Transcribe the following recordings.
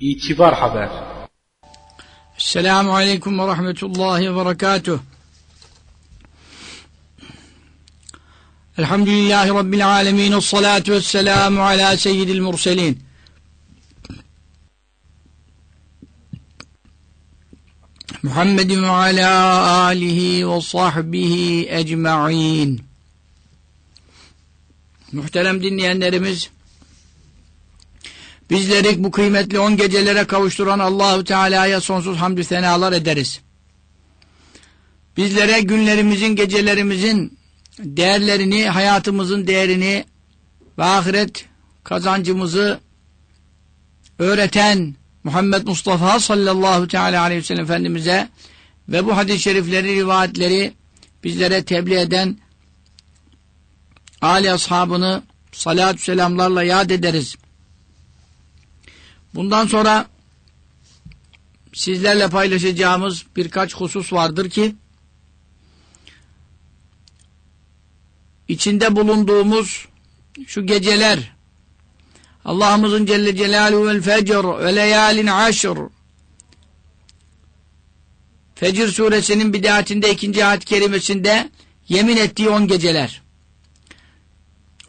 İtibar Haber Esselamu Aleyküm ve Rahmetullahi ve Berekatuh. Elhamdülillahi Rabbil Alemin. Esselatu vesselamu ala seyyidil murselin. Muhammedin ve ala alihi ve sahbihi ecma'in. Muhterem dinleyenlerimiz, Bizleri bu kıymetli on gecelere kavuşturan Allahu Teala'ya sonsuz hamdü senalar ederiz. Bizlere günlerimizin, gecelerimizin değerlerini, hayatımızın değerini ve ahiret kazancımızı öğreten Muhammed Mustafa sallallahu teala aleyhi ve sellem Efendimiz'e ve bu hadis-i şerifleri, rivayetleri bizlere tebliğ eden Ali ashabını salatü selamlarla yad ederiz. Bundan sonra sizlerle paylaşacağımız birkaç husus vardır ki içinde bulunduğumuz şu geceler Allah'ımızın Celle Celaluhu vel fecr ve leyalin aşr Fecr suresinin bidayetinde ikinci ayet kerimesinde yemin ettiği on geceler.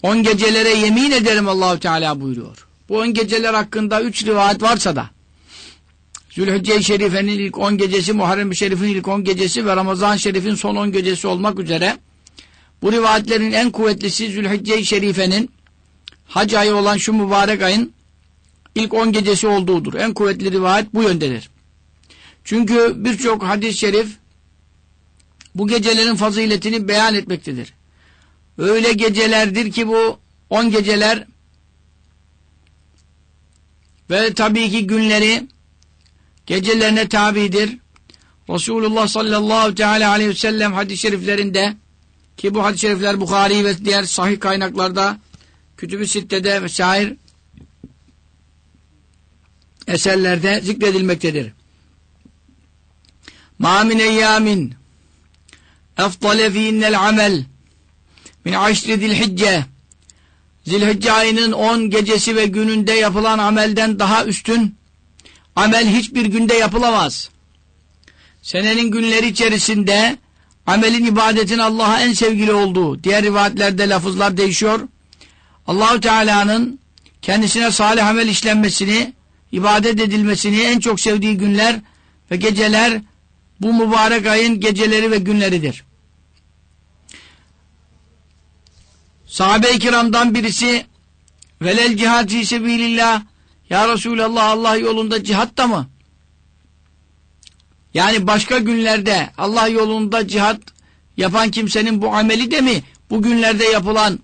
On gecelere yemin ederim Allahu Teala buyuruyor. Bu on geceler hakkında üç rivayet varsa da Zülhicce-i Şerife'nin ilk on gecesi, Muharrem-i Şerif'in ilk on gecesi ve Ramazan-ı Şerif'in son on gecesi olmak üzere bu rivayetlerin en kuvvetlisi Zülhicce-i Şerife'nin hac ayı olan şu mübarek ayın ilk on gecesi olduğudur. En kuvvetli rivayet bu yöndedir. Çünkü birçok hadis-i şerif bu gecelerin faziletini beyan etmektedir. Öyle gecelerdir ki bu on geceler ve tabii ki günleri gecelerine tabidir. Resulullah sallallahu teala aleyhi ve sellem hadis-i şeriflerinde ki bu hadis-i şerifler Bukhari ve diğer sahih kaynaklarda Kütüb-ü Sitte'de vesaire eserlerde zikredilmektedir. Ma min eyyamin efdale fiinnel amel min aşri zilhicce Zilhicce ayının 10 gecesi ve gününde yapılan amelden daha üstün amel hiçbir günde yapılamaz. Senenin günleri içerisinde amelin ibadetin Allah'a en sevgili olduğu, diğer rivayetlerde lafızlar değişiyor. Allahu Teala'nın kendisine salih amel işlenmesini, ibadet edilmesini en çok sevdiği günler ve geceler bu mübarek ayın geceleri ve günleridir. Sahabe-i kiramdan birisi velel cihad fi sebilillah ya Resulallah Allah yolunda cihatta mı? Yani başka günlerde Allah yolunda cihat yapan kimsenin bu ameli de mi bu günlerde yapılan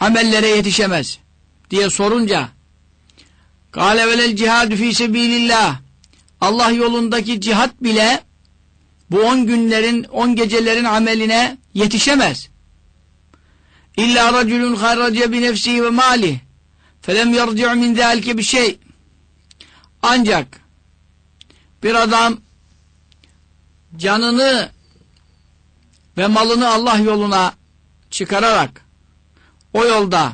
amellere yetişemez diye sorunca Kale velel cihadu fi sebilillah Allah yolundaki cihat bile bu on günlerin, on gecelerin ameline yetişemez. İlla raculun harrace bi nefsihi ve mali felem yerci'u min zâlike bir şey. Ancak bir adam canını ve malını Allah yoluna çıkararak o yolda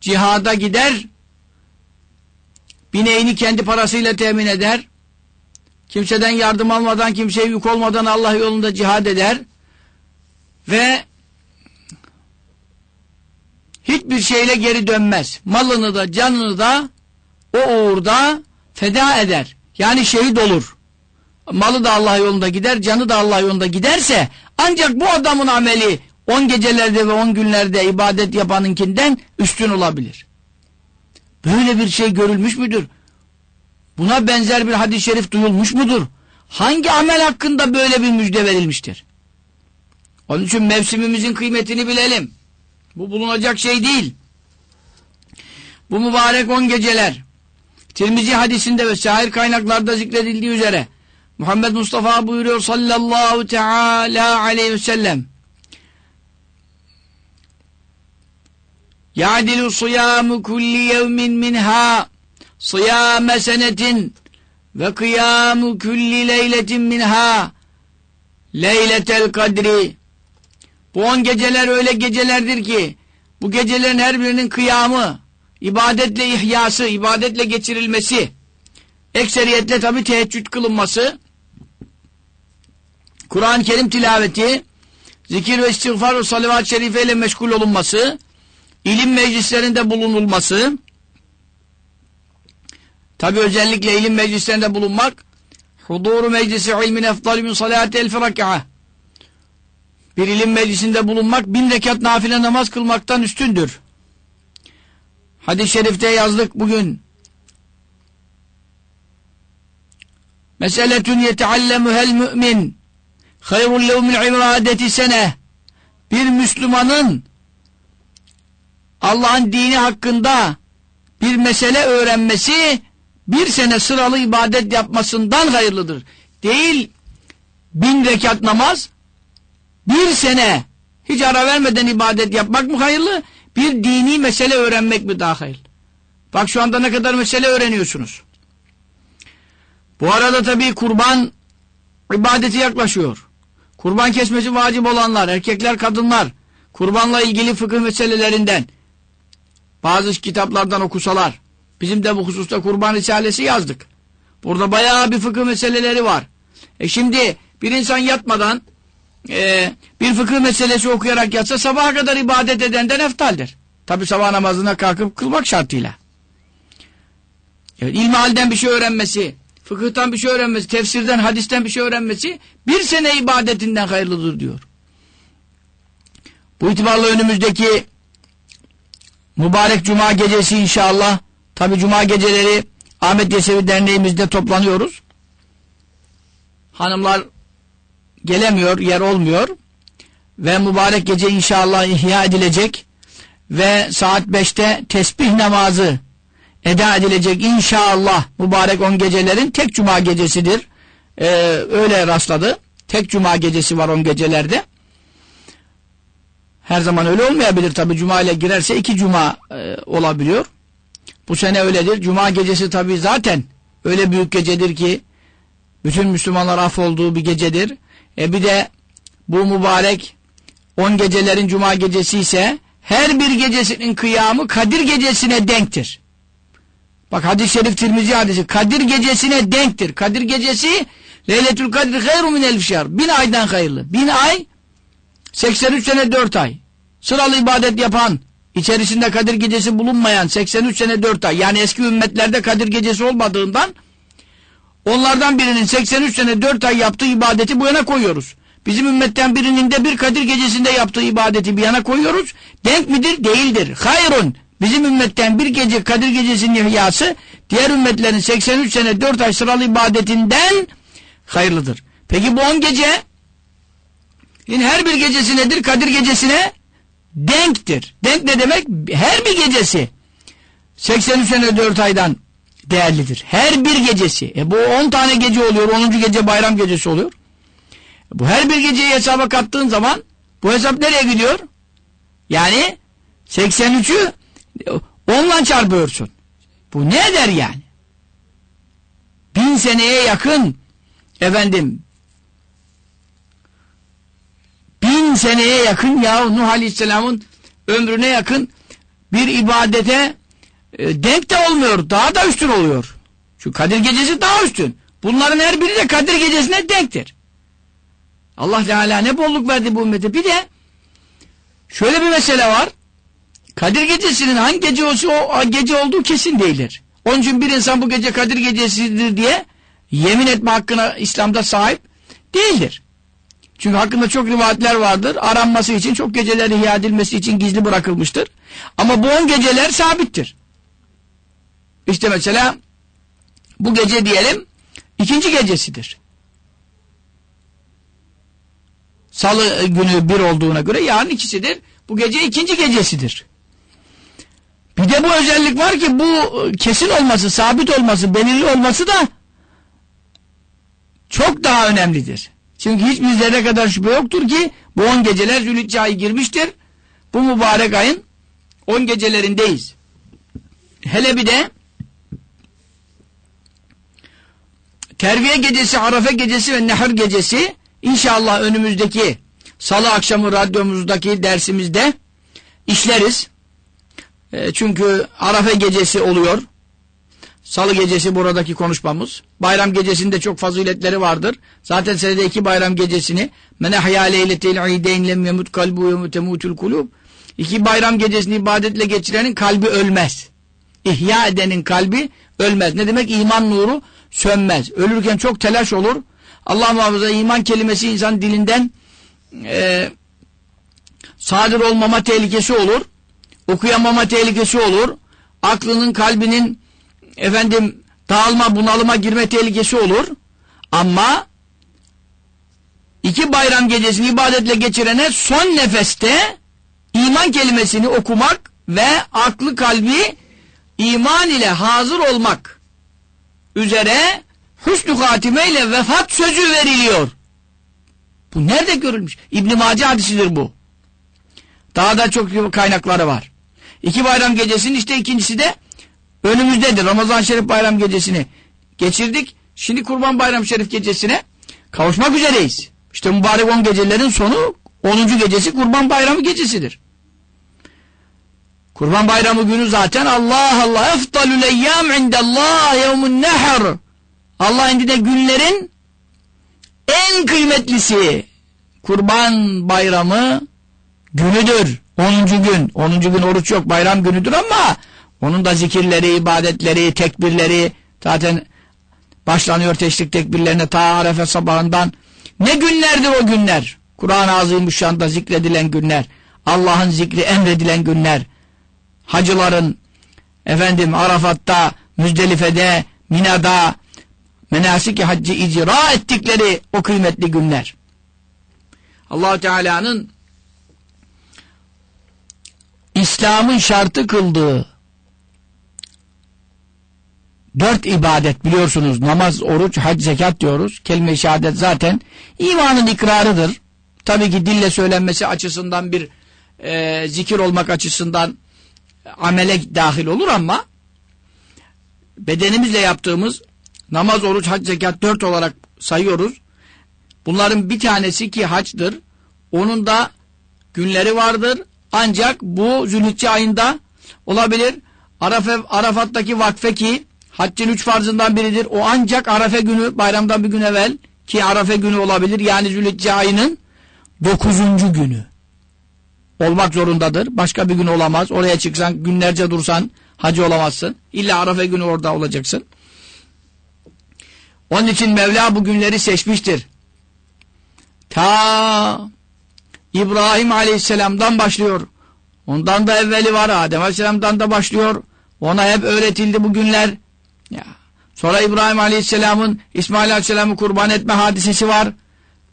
cihada gider bineğini kendi parasıyla temin eder kimseden yardım almadan kimseye yük olmadan Allah yolunda cihad eder ve hiçbir şeyle geri dönmez. Malını da canını da o uğurda feda eder. Yani şehit olur. Malı da Allah yolunda gider, canı da Allah yolunda giderse ancak bu adamın ameli on gecelerde ve on günlerde ibadet yapanınkinden üstün olabilir. Böyle bir şey görülmüş müdür? Buna benzer bir hadis-i şerif duyulmuş mudur? Hangi amel hakkında böyle bir müjde verilmiştir? Onun için mevsimimizin kıymetini bilelim. Bu bulunacak şey değil. Bu mübarek on geceler Tirmizi hadisinde ve şair kaynaklarda zikredildiği üzere Muhammed Mustafa buyuruyor sallallahu teala aleyhi ve sellem Ya'dilu siyamu kulli yevmin minha siyame senetin ve kıyamu kulli leyletin minha leyletel kadri bu on geceler öyle gecelerdir ki bu gecelerin her birinin kıyamı ibadetle ihyası, ibadetle geçirilmesi, ekseriyetle tabi teheccüd kılınması, Kur'an-ı Kerim tilaveti, zikir ve istiğfar ve salavat-ı şerife ile meşgul olunması, ilim meclislerinde bulunulması, tabi özellikle ilim meclislerinde bulunmak, huduru meclisi ilmin efdalü min salati elfi rak'a, bir ilim meclisinde bulunmak bin rekat nafile namaz kılmaktan üstündür. Hadis-i şerifte yazdık bugün. Meseletün yeteallemuhel mümin hayrun lev min ibadeti sene bir Müslümanın Allah'ın dini hakkında bir mesele öğrenmesi bir sene sıralı ibadet yapmasından hayırlıdır. Değil bin rekat namaz bir sene hiç ara vermeden ibadet yapmak mı hayırlı? Bir dini mesele öğrenmek mi daha hayırlı? Bak şu anda ne kadar mesele öğreniyorsunuz. Bu arada tabii kurban ibadeti yaklaşıyor. Kurban kesmesi vacip olanlar, erkekler, kadınlar, kurbanla ilgili fıkıh meselelerinden bazı kitaplardan okusalar, bizim de bu hususta kurban risalesi yazdık. Burada bayağı bir fıkıh meseleleri var. E şimdi bir insan yatmadan e, bir fıkıh meselesi okuyarak yatsa sabaha kadar ibadet edenden eftaldir. Tabi sabah namazına kalkıp kılmak şartıyla. Evet, ilmihalden bir şey öğrenmesi, fıkıhtan bir şey öğrenmesi, tefsirden, hadisten bir şey öğrenmesi bir sene ibadetinden hayırlıdır diyor. Bu itibarla önümüzdeki mübarek cuma gecesi inşallah tabi cuma geceleri Ahmet Yesevi Derneğimizde toplanıyoruz. Hanımlar gelemiyor, yer olmuyor. Ve mübarek gece inşallah ihya edilecek. Ve saat 5'te tesbih namazı eda edilecek inşallah mübarek on gecelerin tek cuma gecesidir. Ee, öyle rastladı. Tek cuma gecesi var on gecelerde. Her zaman öyle olmayabilir tabi cuma ile girerse iki cuma e, olabiliyor. Bu sene öyledir. Cuma gecesi tabi zaten öyle büyük gecedir ki bütün Müslümanlar af olduğu bir gecedir. E bir de bu mübarek on gecelerin cuma gecesi ise her bir gecesinin kıyamı Kadir gecesine denktir. Bak hadis-i şerif Tirmizi hadisi. Kadir gecesine denktir. Kadir gecesi Leyletül Kadir hayru min elfşar. Bin aydan hayırlı. Bin ay 83 sene 4 ay. Sıralı ibadet yapan, içerisinde Kadir gecesi bulunmayan 83 sene 4 ay. Yani eski ümmetlerde Kadir gecesi olmadığından Onlardan birinin 83 sene 4 ay yaptığı ibadeti bu yana koyuyoruz. Bizim ümmetten birinin de bir Kadir gecesinde yaptığı ibadeti bir yana koyuyoruz. Denk midir? Değildir. Hayrun. Bizim ümmetten bir gece Kadir gecesinin ihyası diğer ümmetlerin 83 sene 4 ay sıralı ibadetinden hayırlıdır. Peki bu 10 gece yine her bir gecesi nedir? Kadir gecesine denktir. Denk ne demek? Her bir gecesi 83 sene 4 aydan değerlidir. Her bir gecesi. E bu 10 tane gece oluyor. 10. gece bayram gecesi oluyor. Bu her bir geceyi hesaba kattığın zaman bu hesap nereye gidiyor? Yani 83'ü 10'la çarpıyorsun. Bu ne eder yani? Bin seneye yakın efendim bin seneye yakın ya Nuh Aleyhisselam'ın ömrüne yakın bir ibadete e, denk de olmuyor. Daha da üstün oluyor. Şu Kadir Gecesi daha üstün. Bunların her biri de Kadir Gecesi'ne denktir. Allah Teala ne bolluk verdi bu ümmete. Bir de şöyle bir mesele var. Kadir Gecesi'nin hangi gece olsa o gece olduğu kesin değildir. Onun için bir insan bu gece Kadir Gecesi'dir diye yemin etme hakkına İslam'da sahip değildir. Çünkü hakkında çok rivayetler vardır. Aranması için, çok geceler ihya edilmesi için gizli bırakılmıştır. Ama bu on geceler sabittir. İşte mesela bu gece diyelim ikinci gecesidir. Salı günü bir olduğuna göre yarın ikisidir. Bu gece ikinci gecesidir. Bir de bu özellik var ki bu kesin olması, sabit olması, belirli olması da çok daha önemlidir. Çünkü hiçbir zerre kadar şüphe yoktur ki bu on geceler Zülhicce ayı girmiştir. Bu mübarek ayın on gecelerindeyiz. Hele bir de Terviye gecesi, Arafa gecesi ve Nehr gecesi inşallah önümüzdeki salı akşamı radyomuzdaki dersimizde işleriz. E, çünkü Arafa gecesi oluyor. Salı gecesi buradaki konuşmamız. Bayram gecesinde çok faziletleri vardır. Zaten senede iki bayram gecesini men ahya leyletel ideyn lem yemut kalbu ve mutemutul kulub. İki bayram gecesini ibadetle geçirenin kalbi ölmez. İhya edenin kalbi ölmez. Ne demek? İman nuru sönmez. Ölürken çok telaş olur. Allah muhafaza iman kelimesi insan dilinden e, sadır olmama tehlikesi olur. Okuyamama tehlikesi olur. Aklının, kalbinin efendim dağılma, bunalıma girme tehlikesi olur. Ama iki bayram gecesini ibadetle geçirene son nefeste iman kelimesini okumak ve aklı kalbi iman ile hazır olmak üzere hüsnü hatimeyle vefat sözü veriliyor. Bu nerede görülmüş? İbn-i Mace hadisidir bu. Daha da çok kaynakları var. İki bayram gecesinin işte ikincisi de önümüzdedir. Ramazan Şerif bayram gecesini geçirdik. Şimdi Kurban Bayram Şerif gecesine kavuşmak üzereyiz. İşte mübarek on gecelerin sonu 10. gecesi Kurban Bayramı gecesidir. Kurban Bayramı günü zaten Allah Allah eftalül eyyam indallah yevmun nehr Allah indinde günlerin en kıymetlisi Kurban Bayramı günüdür. 10. gün. 10. gün oruç yok. Bayram günüdür ama onun da zikirleri, ibadetleri, tekbirleri zaten başlanıyor teşrik tekbirlerine ta arefe sabahından. Ne günlerdir o günler? Kur'an-ı Azimüşşan'da zikredilen günler. Allah'ın zikri emredilen günler. Hacıların efendim Arafat'ta, Müzdelife'de, Mina'da menasik haccı icra ettikleri o kıymetli günler. allah Teala'nın İslam'ın şartı kıldığı dört ibadet biliyorsunuz namaz, oruç, hac, zekat diyoruz. Kelime-i şehadet zaten imanın ikrarıdır. Tabii ki dille söylenmesi açısından bir e, zikir olmak açısından amele dahil olur ama bedenimizle yaptığımız namaz, oruç, hac, zekat dört olarak sayıyoruz. Bunların bir tanesi ki hacdır. Onun da günleri vardır. Ancak bu Zülhicce ayında olabilir. Arafe, Arafat'taki vakfe ki haccın üç farzından biridir. O ancak Arafe günü bayramdan bir gün evvel ki Arafe günü olabilir. Yani Zülhicce ayının dokuzuncu günü olmak zorundadır. Başka bir gün olamaz. Oraya çıksan günlerce dursan hacı olamazsın. İlla Arafe günü orada olacaksın. Onun için Mevla bu günleri seçmiştir. Ta İbrahim Aleyhisselam'dan başlıyor. Ondan da evveli var. Adem Aleyhisselam'dan da başlıyor. Ona hep öğretildi bu günler. Ya. Sonra İbrahim Aleyhisselam'ın İsmail Aleyhisselam'ı kurban etme hadisesi var.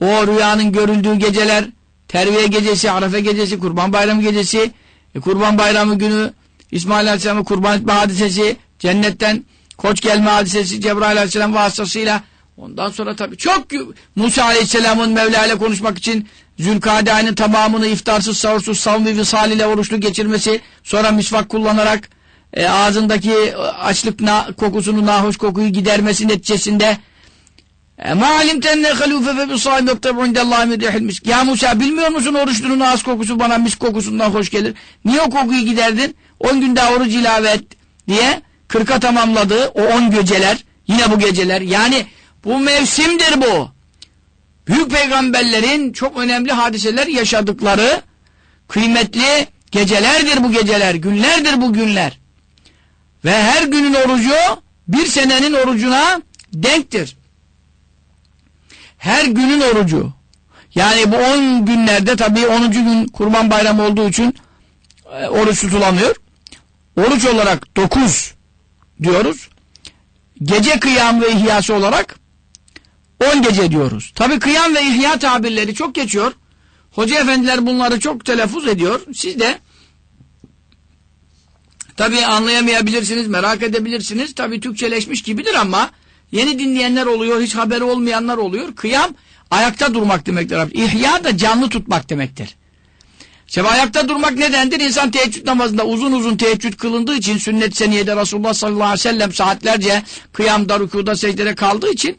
O rüyanın görüldüğü geceler, terviye gecesi, Arafe gecesi, kurban bayramı gecesi, e, kurban bayramı günü İsmail Aleyhisselam'ı kurban etme hadisesi, cennetten koç gelme hadisesi Cebrail Aleyhisselam vasıtasıyla. Ondan sonra tabii çok Musa Aleyhisselam'ın Mevla ile konuşmak için Zülkade tamamını iftarsız, sahursuz, savmi, visal ile oruçlu geçirmesi, sonra misvak kullanarak e, ağzındaki açlık na, kokusunu, nahoş kokuyu gidermesi neticesinde Ma alimten ne halufe fe bisayim yoktabu indallahi mirrihil misk. Ya Musa bilmiyor musun oruçlunun ağız kokusu bana mis kokusundan hoş gelir. Niye o kokuyu giderdin? 10 gün daha oruç ilave et diye kırka tamamladı o 10 geceler. Yine bu geceler. Yani bu mevsimdir bu büyük peygamberlerin çok önemli hadiseler yaşadıkları kıymetli gecelerdir bu geceler, günlerdir bu günler. Ve her günün orucu bir senenin orucuna denktir. Her günün orucu. Yani bu on günlerde tabii 10. gün kurban bayramı olduğu için e, oruç tutulamıyor. Oruç olarak 9 diyoruz. Gece kıyam ve ihyası olarak 10 gece diyoruz. Tabi kıyam ve ihya tabirleri çok geçiyor. Hoca efendiler bunları çok telaffuz ediyor. Siz de tabi anlayamayabilirsiniz, merak edebilirsiniz. Tabi Türkçeleşmiş gibidir ama yeni dinleyenler oluyor, hiç haberi olmayanlar oluyor. Kıyam ayakta durmak demektir. İhya da canlı tutmak demektir. Şimdi ayakta durmak nedendir? İnsan teheccüd namazında uzun uzun teheccüd kılındığı için sünnet seniyede Resulullah sallallahu aleyhi ve sellem saatlerce kıyamda, rükuda, secdede kaldığı için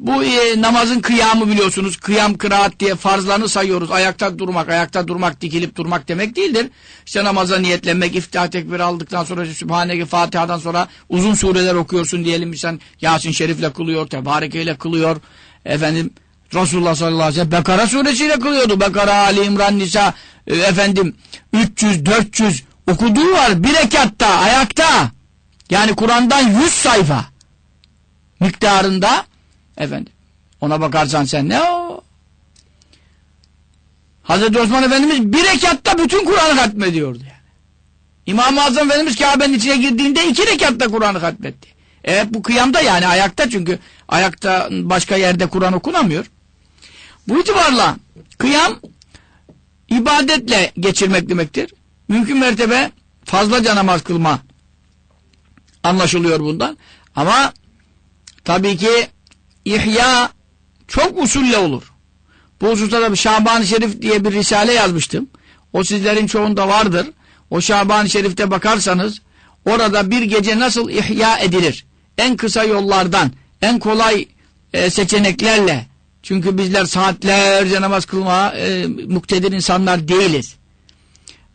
Bu e, namazın kıyamı biliyorsunuz. Kıyam kıraat diye farzlarını sayıyoruz. Ayakta durmak, ayakta durmak, dikilip durmak demek değildir. İşte namaza niyetlenmek, iftihar tekbir aldıktan sonra Sübhaneke Fatiha'dan sonra uzun sureler okuyorsun diyelim. Sen Yasin Şerif'le kılıyor, Tebareke ile kılıyor. Efendim Resulullah sallallahu aleyhi ve sellem Bekara suresiyle kılıyordu. Bekara, Ali İmran, Nisa e, efendim 300, 400 okuduğu var. Bir rekatta, ayakta. Yani Kur'an'dan 100 sayfa miktarında efendim. Ona bakarsan sen ne o? Hazreti Osman Efendimiz bir rekatta bütün Kur'an'ı hatmediyordu yani. İmam-ı Azam Efendimiz Kabe'nin içine girdiğinde iki rekatta Kur'an'ı hatmetti. Evet bu kıyamda yani ayakta çünkü ayakta başka yerde Kur'an okunamıyor. Bu itibarla kıyam ibadetle geçirmek demektir. Mümkün mertebe fazlaca namaz kılma anlaşılıyor bundan. Ama tabii ki ihya çok usulle olur. Bu hususta da Şaban-ı Şerif diye bir risale yazmıştım. O sizlerin çoğunda vardır. O Şaban-ı Şerif'te bakarsanız orada bir gece nasıl ihya edilir? En kısa yollardan, en kolay e, seçeneklerle çünkü bizler saatlerce namaz kılma e, muktedir insanlar değiliz.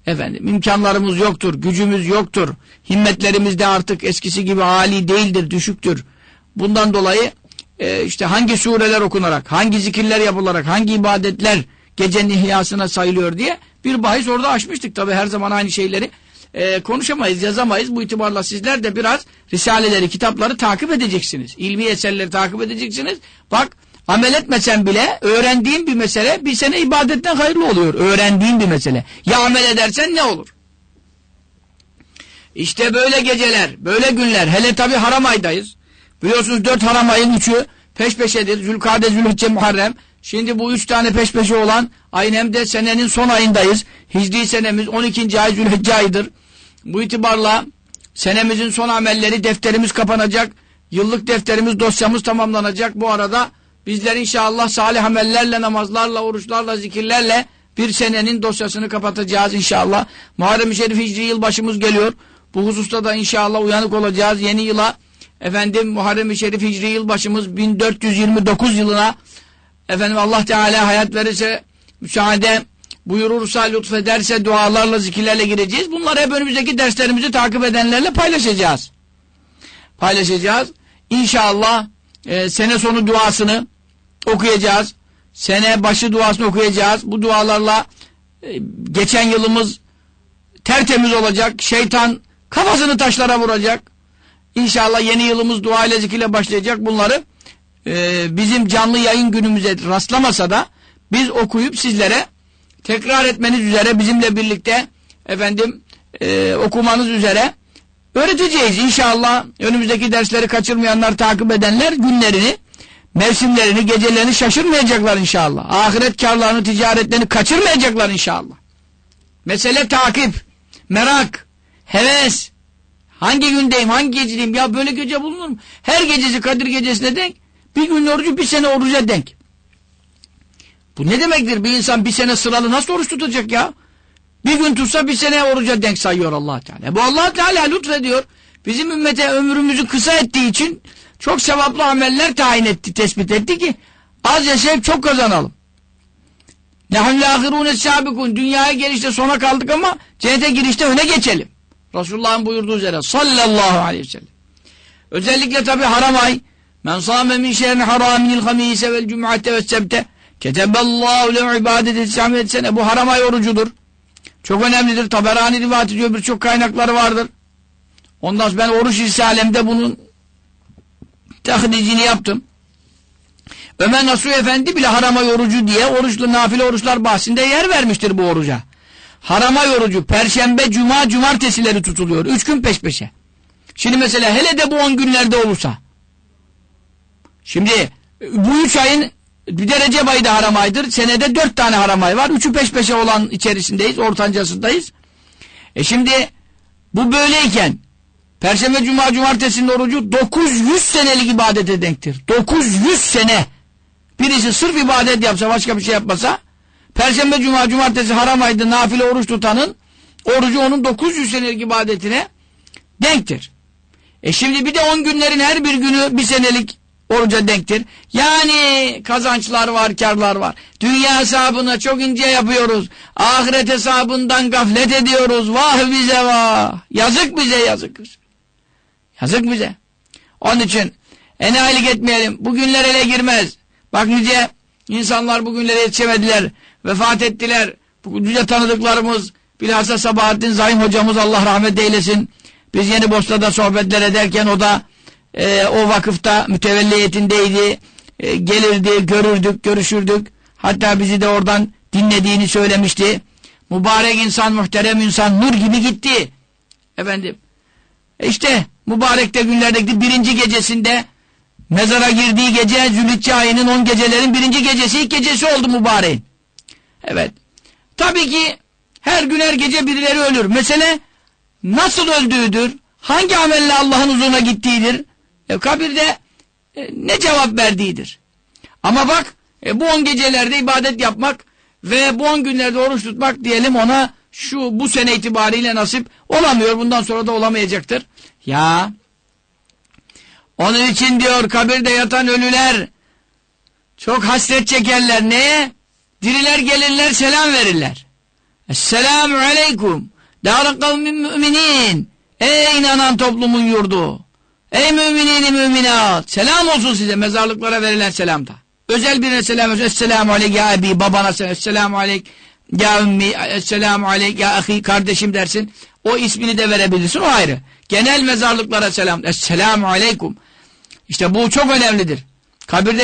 Efendim imkanlarımız yoktur, gücümüz yoktur. Himmetlerimiz de artık eskisi gibi âli değildir, düşüktür. Bundan dolayı e, işte hangi sureler okunarak, hangi zikirler yapılarak, hangi ibadetler gecenin ihyasına sayılıyor diye bir bahis orada açmıştık. Tabi her zaman aynı şeyleri e, konuşamayız, yazamayız. Bu itibarla sizler de biraz risaleleri, kitapları takip edeceksiniz. İlmi eserleri takip edeceksiniz. Bak amel etmesen bile öğrendiğin bir mesele bir sene ibadetten hayırlı oluyor. Öğrendiğin bir mesele. Ya amel edersen ne olur? İşte böyle geceler, böyle günler. Hele tabi haram aydayız. Biliyorsunuz dört haram ayın üçü peş peşedir. Zülkade, Zülhicce, Muharrem. Şimdi bu üç tane peş peşe olan ayın hem de senenin son ayındayız. Hicri senemiz 12. ay Zülhicce ayıdır. Bu itibarla senemizin son amelleri defterimiz kapanacak. Yıllık defterimiz dosyamız tamamlanacak. Bu arada bizler inşallah salih amellerle, namazlarla, oruçlarla, zikirlerle bir senenin dosyasını kapatacağız inşallah. Muharrem-i Şerif Hicri yılbaşımız geliyor. Bu hususta da inşallah uyanık olacağız. Yeni yıla efendim Muharrem-i Şerif Hicri yılbaşımız 1429 yılına efendim Allah Teala hayat verirse müsaade buyurursa lütfederse dualarla zikirlerle gireceğiz. Bunları hep önümüzdeki derslerimizi takip edenlerle paylaşacağız. Paylaşacağız. İnşallah e, sene sonu duasını okuyacağız. Sene başı duasını okuyacağız. Bu dualarla e, geçen yılımız tertemiz olacak. Şeytan kafasını taşlara vuracak. İnşallah yeni yılımız dua ile zikirle başlayacak. Bunları e, bizim canlı yayın günümüze rastlamasa da biz okuyup sizlere tekrar etmeniz üzere bizimle birlikte efendim e, okumanız üzere öğreteceğiz. İnşallah önümüzdeki dersleri kaçırmayanlar, takip edenler günlerini, mevsimlerini, gecelerini şaşırmayacaklar inşallah. Ahiret karlarını, ticaretlerini kaçırmayacaklar inşallah. Mesele takip, merak, heves. Hangi gündeyim, hangi gecedeyim? Ya böyle gece bulunur mu? Her gecesi Kadir gecesine denk. Bir gün orucu bir sene oruca denk. Bu ne demektir? Bir insan bir sene sıralı nasıl oruç tutacak ya? Bir gün tutsa bir sene oruca denk sayıyor allah Teala. Bu allah Teala lütfediyor. Bizim ümmete ömrümüzü kısa ettiği için çok sevaplı ameller tayin etti, tespit etti ki az yaşayıp çok kazanalım. Nehun lâhirûne sâbikûn. Dünyaya gelişte sona kaldık ama cennete girişte öne geçelim. Resulullah'ın buyurduğu üzere sallallahu aleyhi ve sellem. Özellikle tabi haram ay. Men sâme min şerrin harâminil hamîse vel cum'ate ve sebte keteballahu lehu ibadeti sâmet sene. Bu haram ay orucudur. Çok önemlidir. Taberani rivayet ediyor. Birçok kaynakları vardır. Ondan sonra ben oruç risalemde bunun tahricini yaptım. Ömer Nasuh Efendi bile harama yorucu diye oruçlu nafile oruçlar bahsinde yer vermiştir bu oruca. Harama yorucu perşembe, cuma, cumartesileri tutuluyor. Üç gün peş peşe. Şimdi mesela hele de bu on günlerde olursa. Şimdi bu üç ayın bir de Recep ayı da haram aydır. Senede dört tane haram ay var. Üçü peş peşe olan içerisindeyiz. Ortancasındayız. E şimdi bu böyleyken Perşembe, Cuma, Cumartesi'nin orucu 900 senelik ibadete denktir. 900 sene. Birisi sırf ibadet yapsa, başka bir şey yapmasa, Perşembe, Cuma, Cumartesi haram ayda nafile oruç tutanın orucu onun 900 senelik ibadetine denktir. E şimdi bir de 10 günlerin her bir günü bir senelik oruca denktir. Yani kazançlar var, karlar var. Dünya hesabını çok ince yapıyoruz. Ahiret hesabından gaflet ediyoruz. Vah bize vah. Yazık bize yazık. Yazık bize. Onun için enayilik etmeyelim. Bu günler ele girmez. Bak nice insanlar bugünlere yetişemediler. Vefat ettiler. Bu nice tanıdıklarımız bilhassa Sabahattin Zahim hocamız Allah rahmet eylesin. Biz Yeni Bosna'da sohbetler ederken o da e, o vakıfta mütevelliyetindeydi. E, gelirdi, görürdük, görüşürdük. Hatta bizi de oradan dinlediğini söylemişti. Mübarek insan, muhterem insan, nur gibi gitti. Efendim. E işte mübarekte günlerdeki birinci gecesinde mezara girdiği gece Zülhicce ayının on gecelerin birinci gecesi ilk gecesi oldu mübareğin. Evet. Tabii ki her gün her gece birileri ölür. Mesele nasıl öldüğüdür, hangi amelle Allah'ın huzuruna gittiğidir, e, kabirde e, ne cevap verdiğidir. Ama bak e, bu on gecelerde ibadet yapmak ve bu on günlerde oruç tutmak diyelim ona şu bu sene itibariyle nasip olamıyor. Bundan sonra da olamayacaktır. Ya onun için diyor kabirde yatan ölüler çok hasret çekerler. Neye? Diriler gelirler selam verirler. Esselamu aleyküm. Dâre kavmin müminin. Ey inanan toplumun yurdu. Ey müminini müminat. Selam olsun size mezarlıklara verilen selamda. Özel birine selam olsun. Esselamu aleyk ya abi babana selam. Esselamu aleyk ya ümmi. Esselamu aleyk ya ahi kardeşim dersin. O ismini de verebilirsin o ayrı. Genel mezarlıklara selam. Esselamu aleyküm. İşte bu çok önemlidir. Kabirde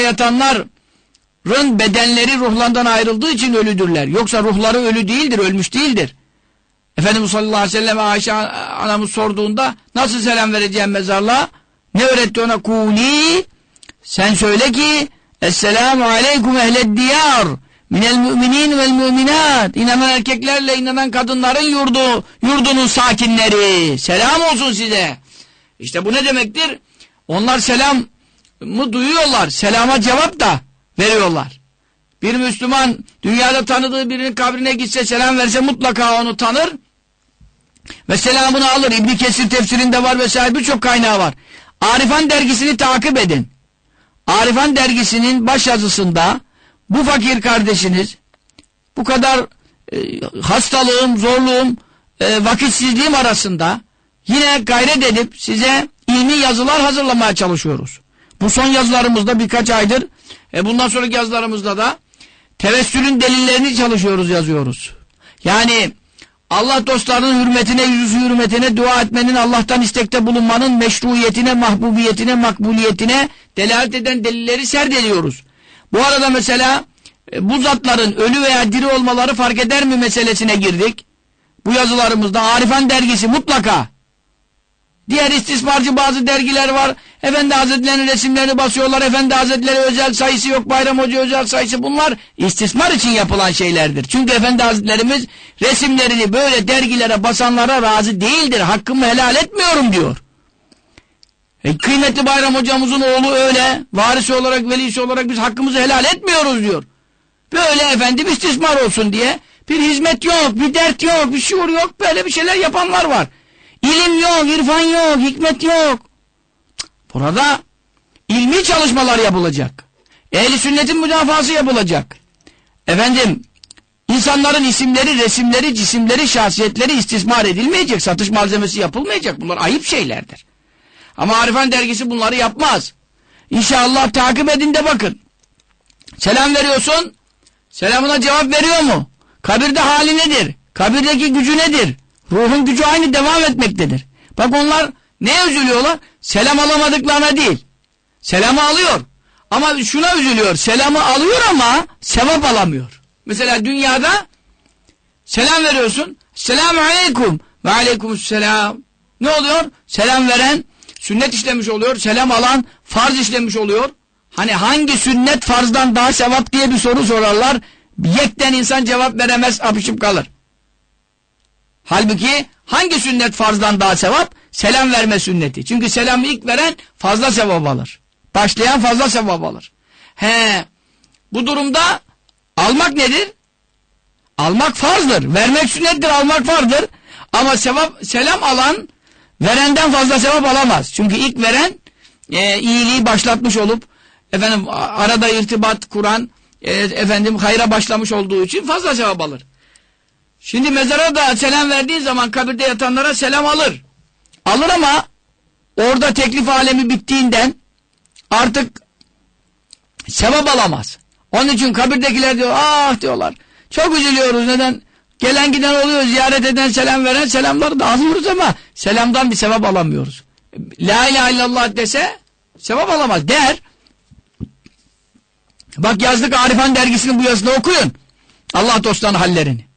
yatanların bedenleri ruhlandan ayrıldığı için ölüdürler. Yoksa ruhları ölü değildir, ölmüş değildir. Efendimiz sallallahu aleyhi ve sellem Ayşe anamız sorduğunda nasıl selam vereceğim mezarlığa? Ne öğretti ona? Kuli sen söyle ki Esselamu aleyküm ehled diyar minel müminin vel müminat inanan erkeklerle inanan kadınların yurdu yurdunun sakinleri selam olsun size. İşte bu ne demektir? Onlar selam mı duyuyorlar. Selama cevap da veriyorlar. Bir Müslüman dünyada tanıdığı birinin kabrine gitse selam verse mutlaka onu tanır. Ve selamını alır. İbni Kesir tefsirinde var vesaire birçok kaynağı var. Arifan dergisini takip edin. Arifan dergisinin baş yazısında bu fakir kardeşiniz bu kadar e, hastalığım, zorluğum, e, vakitsizliğim arasında yine gayret edip size ilmi yazılar hazırlamaya çalışıyoruz. Bu son yazılarımızda birkaç aydır e, bundan sonraki yazılarımızda da tevessülün delillerini çalışıyoruz, yazıyoruz. Yani Allah dostlarının hürmetine, yüzü hürmetine dua etmenin, Allah'tan istekte bulunmanın meşruiyetine, mahbubiyetine, makbuliyetine delalet eden delilleri serdeliyoruz. Bu arada mesela e, bu zatların ölü veya diri olmaları fark eder mi meselesine girdik. Bu yazılarımızda Arifan dergisi mutlaka Diğer istismarcı bazı dergiler var. Efendi Hazretleri'nin resimlerini basıyorlar. Efendi Hazretleri özel sayısı yok. Bayram Hoca özel sayısı. Bunlar istismar için yapılan şeylerdir. Çünkü Efendi Hazretlerimiz resimlerini böyle dergilere basanlara razı değildir. Hakkımı helal etmiyorum diyor. E, kıymetli Bayram Hocamızın oğlu öyle. Varisi olarak, velisi olarak biz hakkımızı helal etmiyoruz diyor. Böyle efendim istismar olsun diye bir hizmet yok, bir dert yok, bir şuur yok. Böyle bir şeyler yapanlar var. İlim yok, irfan yok, hikmet yok. Burada ilmi çalışmalar yapılacak. Ehli sünnetin müdafası yapılacak. Efendim, insanların isimleri, resimleri, cisimleri, şahsiyetleri istismar edilmeyecek, satış malzemesi yapılmayacak. Bunlar ayıp şeylerdir. Ama Arifan dergisi bunları yapmaz. İnşallah takip edin de bakın. Selam veriyorsun, selamına cevap veriyor mu? Kabirde hali nedir? Kabirdeki gücü nedir? Ruhun gücü aynı devam etmektedir. Bak onlar ne üzülüyorlar? Selam alamadıklarına değil. Selamı alıyor. Ama şuna üzülüyor. Selamı alıyor ama sevap alamıyor. Mesela dünyada selam veriyorsun. Selamu aleyküm. Ve aleykümselam. Ne oluyor? Selam veren sünnet işlemiş oluyor. Selam alan farz işlemiş oluyor. Hani hangi sünnet farzdan daha sevap diye bir soru sorarlar. Yekten insan cevap veremez, apışıp kalır. Halbuki hangi sünnet farzdan daha sevap? Selam verme sünneti. Çünkü selamı ilk veren fazla sevap alır. Başlayan fazla sevap alır. He, bu durumda almak nedir? Almak farzdır. Vermek sünnettir, almak farzdır. Ama sevap, selam alan verenden fazla sevap alamaz. Çünkü ilk veren e, iyiliği başlatmış olup efendim arada irtibat kuran e, efendim hayra başlamış olduğu için fazla sevap alır. Şimdi mezara da selam verdiği zaman kabirde yatanlara selam alır. Alır ama orada teklif alemi bittiğinden artık sevap alamaz. Onun için kabirdekiler diyor ah diyorlar. Çok üzülüyoruz neden? Gelen giden oluyor ziyaret eden selam veren selamları da alıyoruz ama selamdan bir sevap alamıyoruz. La ilahe illallah dese sevap alamaz der. Bak yazdık Arifan dergisinin bu yazısını okuyun. Allah dostlarının hallerini.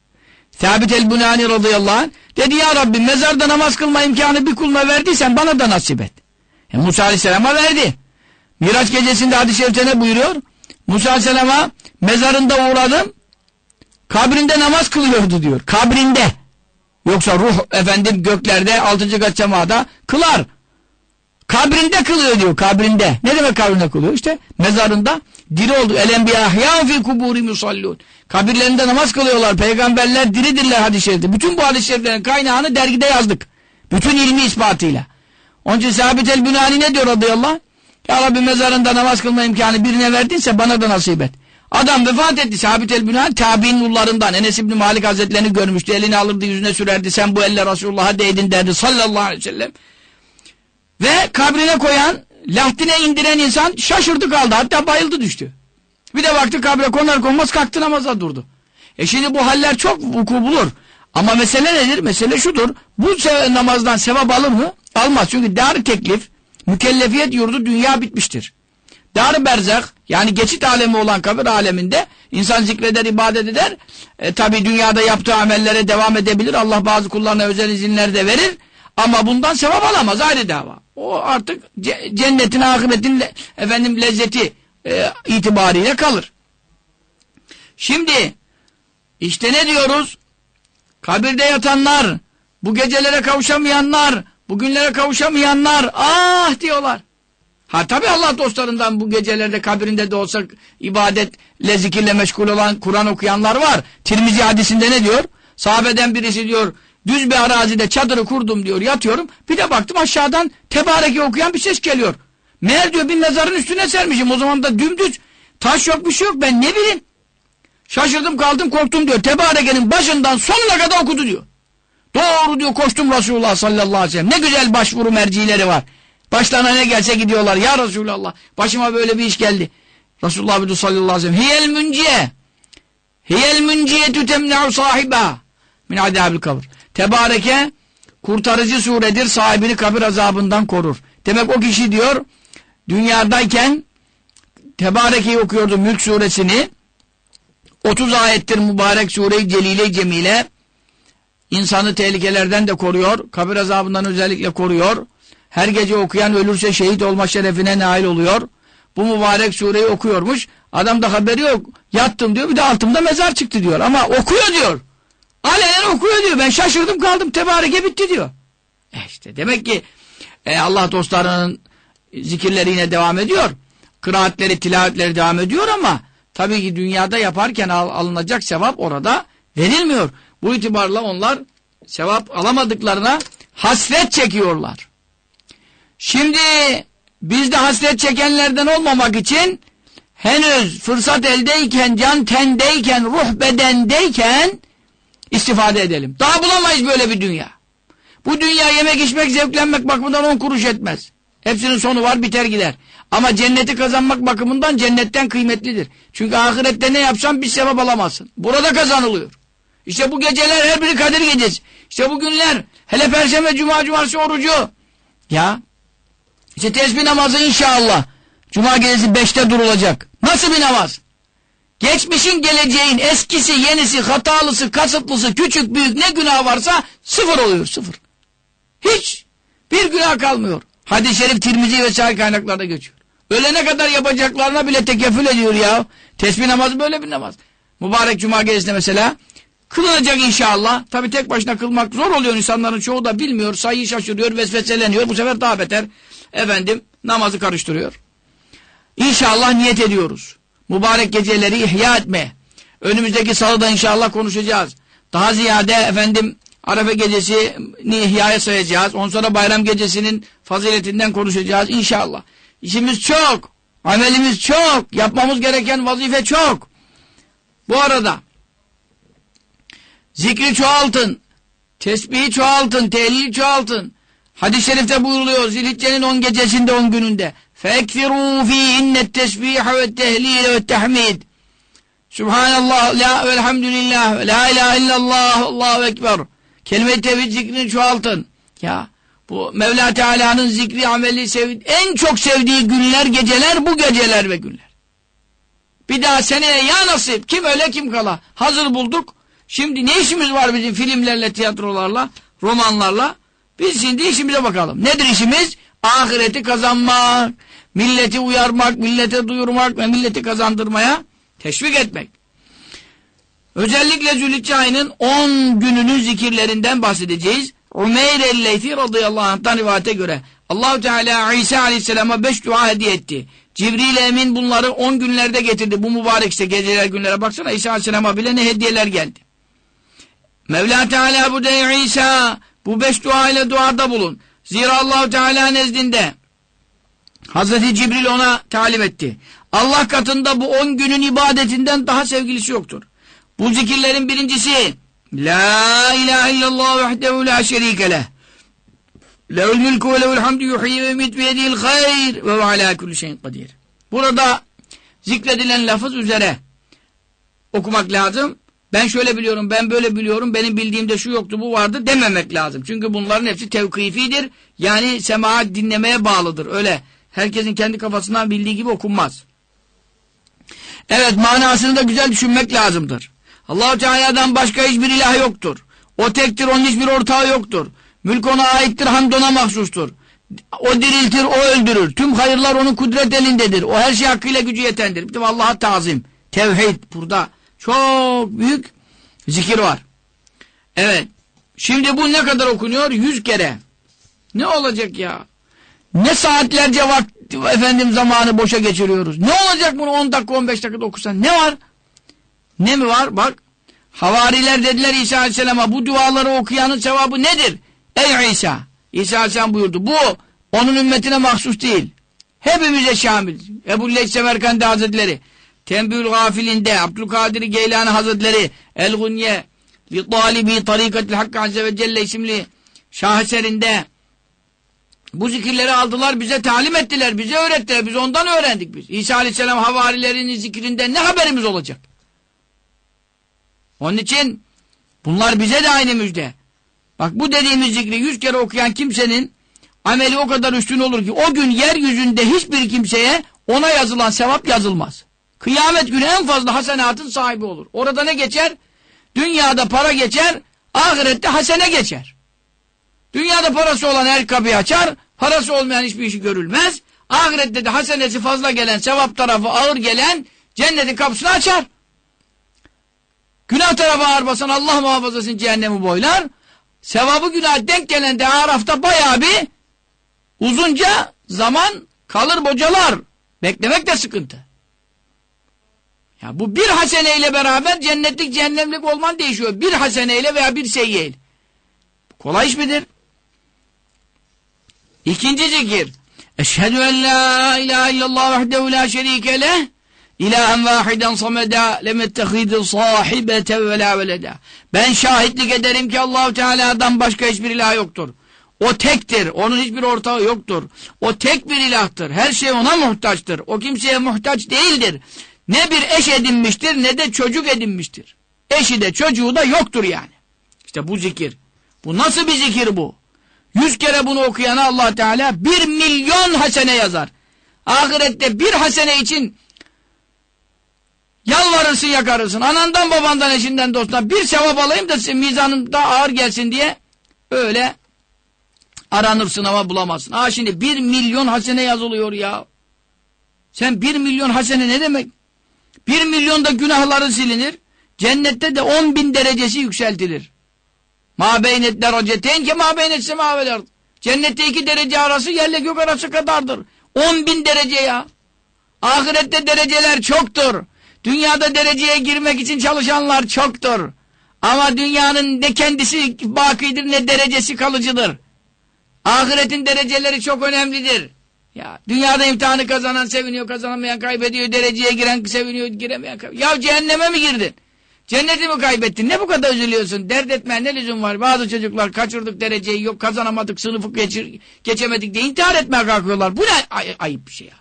Sabit el-Bunani radıyallahu anh dedi ya Rabbi mezarda namaz kılma imkanı bir kuluna verdiysen bana da nasip et. E, Musa aleyhisselama verdi. Miraç gecesinde hadis-i şerifte ne buyuruyor? Musa aleyhisselama mezarında uğradım. Kabrinde namaz kılıyordu diyor. Kabrinde. Yoksa ruh efendim göklerde altıncı kat semada kılar. Kabrinde kılıyor diyor kabrinde. Ne demek kabrinde kılıyor? İşte mezarında diri oldu. Elenbiya ahya fi kuburi musallun. Kabirlerinde namaz kılıyorlar. Peygamberler diridirler hadis-i şerifte. Bütün bu hadis-i şeriflerin kaynağını dergide yazdık. Bütün ilmi ispatıyla. Onun için Sabit el-Bünani ne diyor radıyallahu? Ya Rabbi mezarında namaz kılma imkanı birine verdinse bana da nasip et. Adam vefat etti. Sabit el-Bünani tabi'in nurlarından. Enes İbni Malik Hazretlerini görmüştü. Elini alırdı yüzüne sürerdi. Sen bu elle Resulullah'a değdin derdi sallallahu aleyhi ve sellem. Ve kabrine koyan, lahtine indiren insan şaşırdı kaldı. Hatta bayıldı düştü. Bir de baktı kabre konar konmaz kalktı namaza durdu. E şimdi bu haller çok vuku bulur. Ama mesele nedir? Mesele şudur. Bu namazdan sevap alır mı? Almaz. Çünkü dar teklif, mükellefiyet yurdu dünya bitmiştir. Dar berzak yani geçit alemi olan kabir aleminde insan zikreder, ibadet eder. E, Tabi dünyada yaptığı amellere devam edebilir. Allah bazı kullarına özel izinler de verir. Ama bundan sevap alamaz ayrı dava. O artık cennetin, ahiretin le, efendim lezzeti e, itibariyle kalır. Şimdi işte ne diyoruz? Kabirde yatanlar, bu gecelere kavuşamayanlar, bugünlere kavuşamayanlar ah diyorlar. Ha tabi Allah dostlarından bu gecelerde kabirinde de olsa ibadetle zikirle meşgul olan Kur'an okuyanlar var. Tirmizi hadisinde ne diyor? Sahabeden birisi diyor düz bir arazide çadırı kurdum diyor yatıyorum. Bir de baktım aşağıdan tebareki okuyan bir ses geliyor. Meğer diyor bir mezarın üstüne sermişim o zaman da dümdüz. Taş yok bir şey yok ben ne bileyim. Şaşırdım kaldım korktum diyor. Tebarekenin başından sonuna kadar okudu diyor. Doğru diyor koştum Resulullah sallallahu aleyhi ve sellem. Ne güzel başvuru mercileri var. Başlarına ne gelse gidiyorlar. Ya Resulallah başıma böyle bir iş geldi. Resulullah sallallahu aleyhi ve sellem. Hiyel münciye. Hiyel münciyetü temne'u sahiba. Min adabil kabr. Tebareke kurtarıcı suredir. Sahibini kabir azabından korur. Demek o kişi diyor dünyadayken Tebareke'yi okuyordu Mülk suresini. 30 ayettir mübarek sure-i celile cemile. İnsanı tehlikelerden de koruyor. Kabir azabından özellikle koruyor. Her gece okuyan ölürse şehit olma şerefine nail oluyor. Bu mübarek sureyi okuyormuş. Adam da haberi yok. Yattım diyor bir de altımda mezar çıktı diyor. Ama okuyor diyor. Alenen okuyor diyor. Ben şaşırdım kaldım tebareke bitti diyor. E işte demek ki e, Allah dostlarının zikirleri yine devam ediyor. Kıraatleri, tilavetleri devam ediyor ama tabii ki dünyada yaparken al, alınacak sevap orada verilmiyor. Bu itibarla onlar sevap alamadıklarına hasret çekiyorlar. Şimdi biz de hasret çekenlerden olmamak için henüz fırsat eldeyken, can tendeyken, ruh bedendeyken istifade edelim. Daha bulamayız böyle bir dünya. Bu dünya yemek içmek, zevklenmek bakımından on kuruş etmez. Hepsinin sonu var biter gider. Ama cenneti kazanmak bakımından cennetten kıymetlidir. Çünkü ahirette ne yapsan bir sevap alamazsın. Burada kazanılıyor. İşte bu geceler her biri Kadir gecesi. İşte bu günler hele Perşembe, Cuma, Cumartesi orucu. Ya işte tesbih namazı inşallah. Cuma gecesi beşte durulacak. Nasıl bir namaz? Geçmişin geleceğin eskisi, yenisi, hatalısı, kasıtlısı, küçük, büyük ne günah varsa sıfır oluyor sıfır. Hiç bir günah kalmıyor. Hadis-i şerif Tirmizi ve sahih kaynaklarda geçiyor. Ölene kadar yapacaklarına bile tekeffül ediyor ya. Tesbih namazı böyle bir namaz. Mübarek cuma gecesinde mesela kılınacak inşallah. Tabi tek başına kılmak zor oluyor insanların çoğu da bilmiyor. Sayıyı şaşırıyor, vesveseleniyor. Bu sefer daha beter. Efendim namazı karıştırıyor. İnşallah niyet ediyoruz. Mübarek geceleri ihya etmeye. Önümüzdeki salıda inşallah konuşacağız. Daha ziyade efendim Arafa gecesini ihyaya sayacağız. Ondan sonra bayram gecesinin faziletinden konuşacağız inşallah. İşimiz çok. Amelimiz çok. Yapmamız gereken vazife çok. Bu arada zikri çoğaltın. Tesbihi çoğaltın. Tehlili çoğaltın. Hadis-i şerifte buyuruluyor. Zilhicce'nin on gecesinde on gününde. فَاَكْفِرُوا ف۪يهِنَّ التَّسْبِيحَ وَالتَّهْلِيلَ وَالتَّحْمِيدِ Subhanallah, la velhamdülillah, la ilahe illallah, Allahu ekber. Kelime-i tevhid zikrini çoğaltın. Ya bu Mevla Teala'nın zikri ameli sev en çok sevdiği günler, geceler bu geceler ve günler. Bir daha seneye ya nasip kim öyle kim kala. Hazır bulduk. Şimdi ne işimiz var bizim filmlerle, tiyatrolarla, romanlarla? Biz şimdi işimize bakalım. Nedir işimiz? Ahireti kazanmak, milleti uyarmak, millete duyurmak ve milleti kazandırmaya teşvik etmek. Özellikle Zülhicce ayının 10 gününün zikirlerinden bahsedeceğiz. Umeyr el-Leyfi radıyallahu anh'tan rivayete göre Allahu Teala İsa aleyhisselama 5 dua hediye etti. Cibril Emin bunları 10 günlerde getirdi. Bu mübarek işte geceler günlere baksana İsa aleyhisselama bile ne hediyeler geldi. Mevla Teala bu de İsa bu 5 dua ile duada bulun. Zira Allahu Teala nezdinde Hazreti Cibril ona talim etti. Allah katında bu 10 günün ibadetinden daha sevgilisi yoktur. Bu zikirlerin birincisi La ilahe illallah vahdehu la şerike leh. Lehul mülkü ve lehul hamdü yuhyi ve ümit biyedihil hayr ve ve alâ kulli şeyin kadir. Burada zikredilen lafız üzere okumak lazım. Ben şöyle biliyorum, ben böyle biliyorum, benim bildiğimde şu yoktu, bu vardı dememek lazım. Çünkü bunların hepsi tevkifidir. Yani semaat dinlemeye bağlıdır. Öyle herkesin kendi kafasından bildiği gibi okunmaz. Evet manasını da güzel düşünmek lazımdır. allah Teala'dan başka hiçbir ilah yoktur. O tektir, onun hiçbir ortağı yoktur. Mülk ona aittir, hamd ona mahsustur. O diriltir, o öldürür. Tüm hayırlar onun kudret elindedir. O her şey hakkıyla gücü yetendir. Bir de Allah'a tazim. Tevhid burada. Çok büyük zikir var. Evet. Şimdi bu ne kadar okunuyor? Yüz kere. Ne olacak ya? Ne saatlerce vakti, efendim zamanı boşa geçiriyoruz. Ne olacak bunu 10 dakika 15 dakika okusan? Ne var? Ne mi var? Bak. Havariler dediler İsa Aleyhisselam'a bu duaları okuyanın sevabı nedir? Ey İsa! İsa Aleyhisselam buyurdu. Bu onun ümmetine mahsus değil. Hepimize şamil. Ebu Leys Semerkandi Hazretleri, Tembül Gafilinde, Abdülkadir Geylani Hazretleri, El-Gunye, Li Talibi Tarikatil Hakkı Azze ve Celle isimli şaheserinde bu zikirleri aldılar, bize talim ettiler, bize öğrettiler, biz ondan öğrendik biz. İsa Aleyhisselam havarilerinin zikrinden ne haberimiz olacak? Onun için bunlar bize de aynı müjde. Bak bu dediğimiz zikri yüz kere okuyan kimsenin ameli o kadar üstün olur ki o gün yeryüzünde hiçbir kimseye ona yazılan sevap yazılmaz. Kıyamet günü en fazla hasenatın sahibi olur. Orada ne geçer? Dünyada para geçer, ahirette hasene geçer. Dünyada parası olan her kapıyı açar, parası olmayan hiçbir işi görülmez. Ahirette de hasenesi fazla gelen, sevap tarafı ağır gelen cennetin kapısını açar. Günah tarafı ağır basan Allah muhafazasını cehennemi boylar. Sevabı günah denk gelen de Araf'ta bayağı bir uzunca zaman kalır bocalar. Beklemek de sıkıntı. Ya bu bir haseneyle beraber cennetlik cehennemlik olman değişiyor. Bir haseneyle veya bir seyyiyle. Kolay iş midir? İkinci zikir. Eşhedü en la ilahe illallah vahdehu la şerike leh ilahen vahiden sameda lemettehidü sahibete ve la veleda. Ben şahitlik ederim ki Allahu Teala'dan başka hiçbir ilah yoktur. O tektir. Onun hiçbir ortağı yoktur. O tek bir ilahtır. Her şey ona muhtaçtır. O kimseye muhtaç değildir. Ne bir eş edinmiştir ne de çocuk edinmiştir. Eşi de çocuğu da yoktur yani. İşte bu zikir. Bu nasıl bir zikir bu? Yüz kere bunu okuyana allah Teala bir milyon hasene yazar. Ahirette bir hasene için yalvarırsın yakarırsın. Anandan babandan eşinden dostundan bir sevap alayım da mizanım daha ağır gelsin diye öyle aranırsın ama bulamazsın. Aa şimdi bir milyon hasene yazılıyor ya. Sen bir milyon hasene ne demek? Bir milyonda günahları silinir. Cennette de on bin derecesi yükseltilir. Ma beynet dereceteyn ki ma beynet semaveler. Cennette iki derece arası yerle gök arası kadardır. On bin derece ya. Ahirette dereceler çoktur. Dünyada dereceye girmek için çalışanlar çoktur. Ama dünyanın ne kendisi bakidir ne derecesi kalıcıdır. Ahiretin dereceleri çok önemlidir. Ya dünyada imtihanı kazanan seviniyor, kazanamayan kaybediyor, dereceye giren seviniyor, giremeyen kaybediyor. Ya cehenneme mi girdin? Cenneti mi kaybettin? Ne bu kadar üzülüyorsun? Dert etmeye ne lüzum var? Bazı çocuklar kaçırdık dereceyi, yok kazanamadık, sınıfı geçir, geçemedik diye intihar etmeye kalkıyorlar. Bu ne ay ayıp bir şey ya?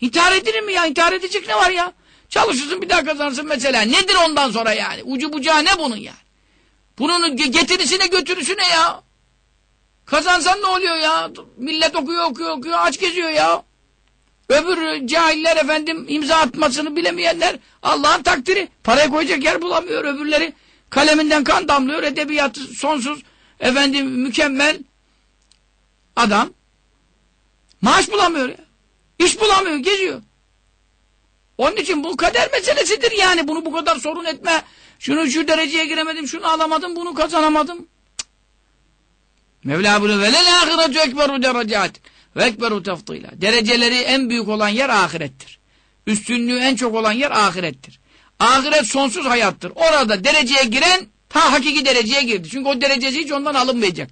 İntihar edilir mi ya? İntihar edecek ne var ya? Çalışırsın bir daha kazanırsın mesela. Nedir ondan sonra yani? Ucu bucağı ne bunun yani? Bunun getirisine götürüsüne ya. Kazansan ne oluyor ya? Millet okuyor okuyor okuyor aç geziyor ya. Öbür cahiller efendim imza atmasını bilemeyenler Allah'ın takdiri. Paraya koyacak yer bulamıyor öbürleri. Kaleminden kan damlıyor edebiyatı sonsuz efendim mükemmel adam. Maaş bulamıyor ya. İş bulamıyor geziyor. Onun için bu kader meselesidir yani. Bunu bu kadar sorun etme. Şunu şu dereceye giremedim, şunu alamadım, bunu kazanamadım. Mevla bunu velel ahiretu ekberu derecat ve ekberu tefdila. Dereceleri en büyük olan yer ahirettir. Üstünlüğü en çok olan yer ahirettir. Ahiret sonsuz hayattır. Orada dereceye giren ta hakiki dereceye girdi. Çünkü o derecesi hiç ondan alınmayacak.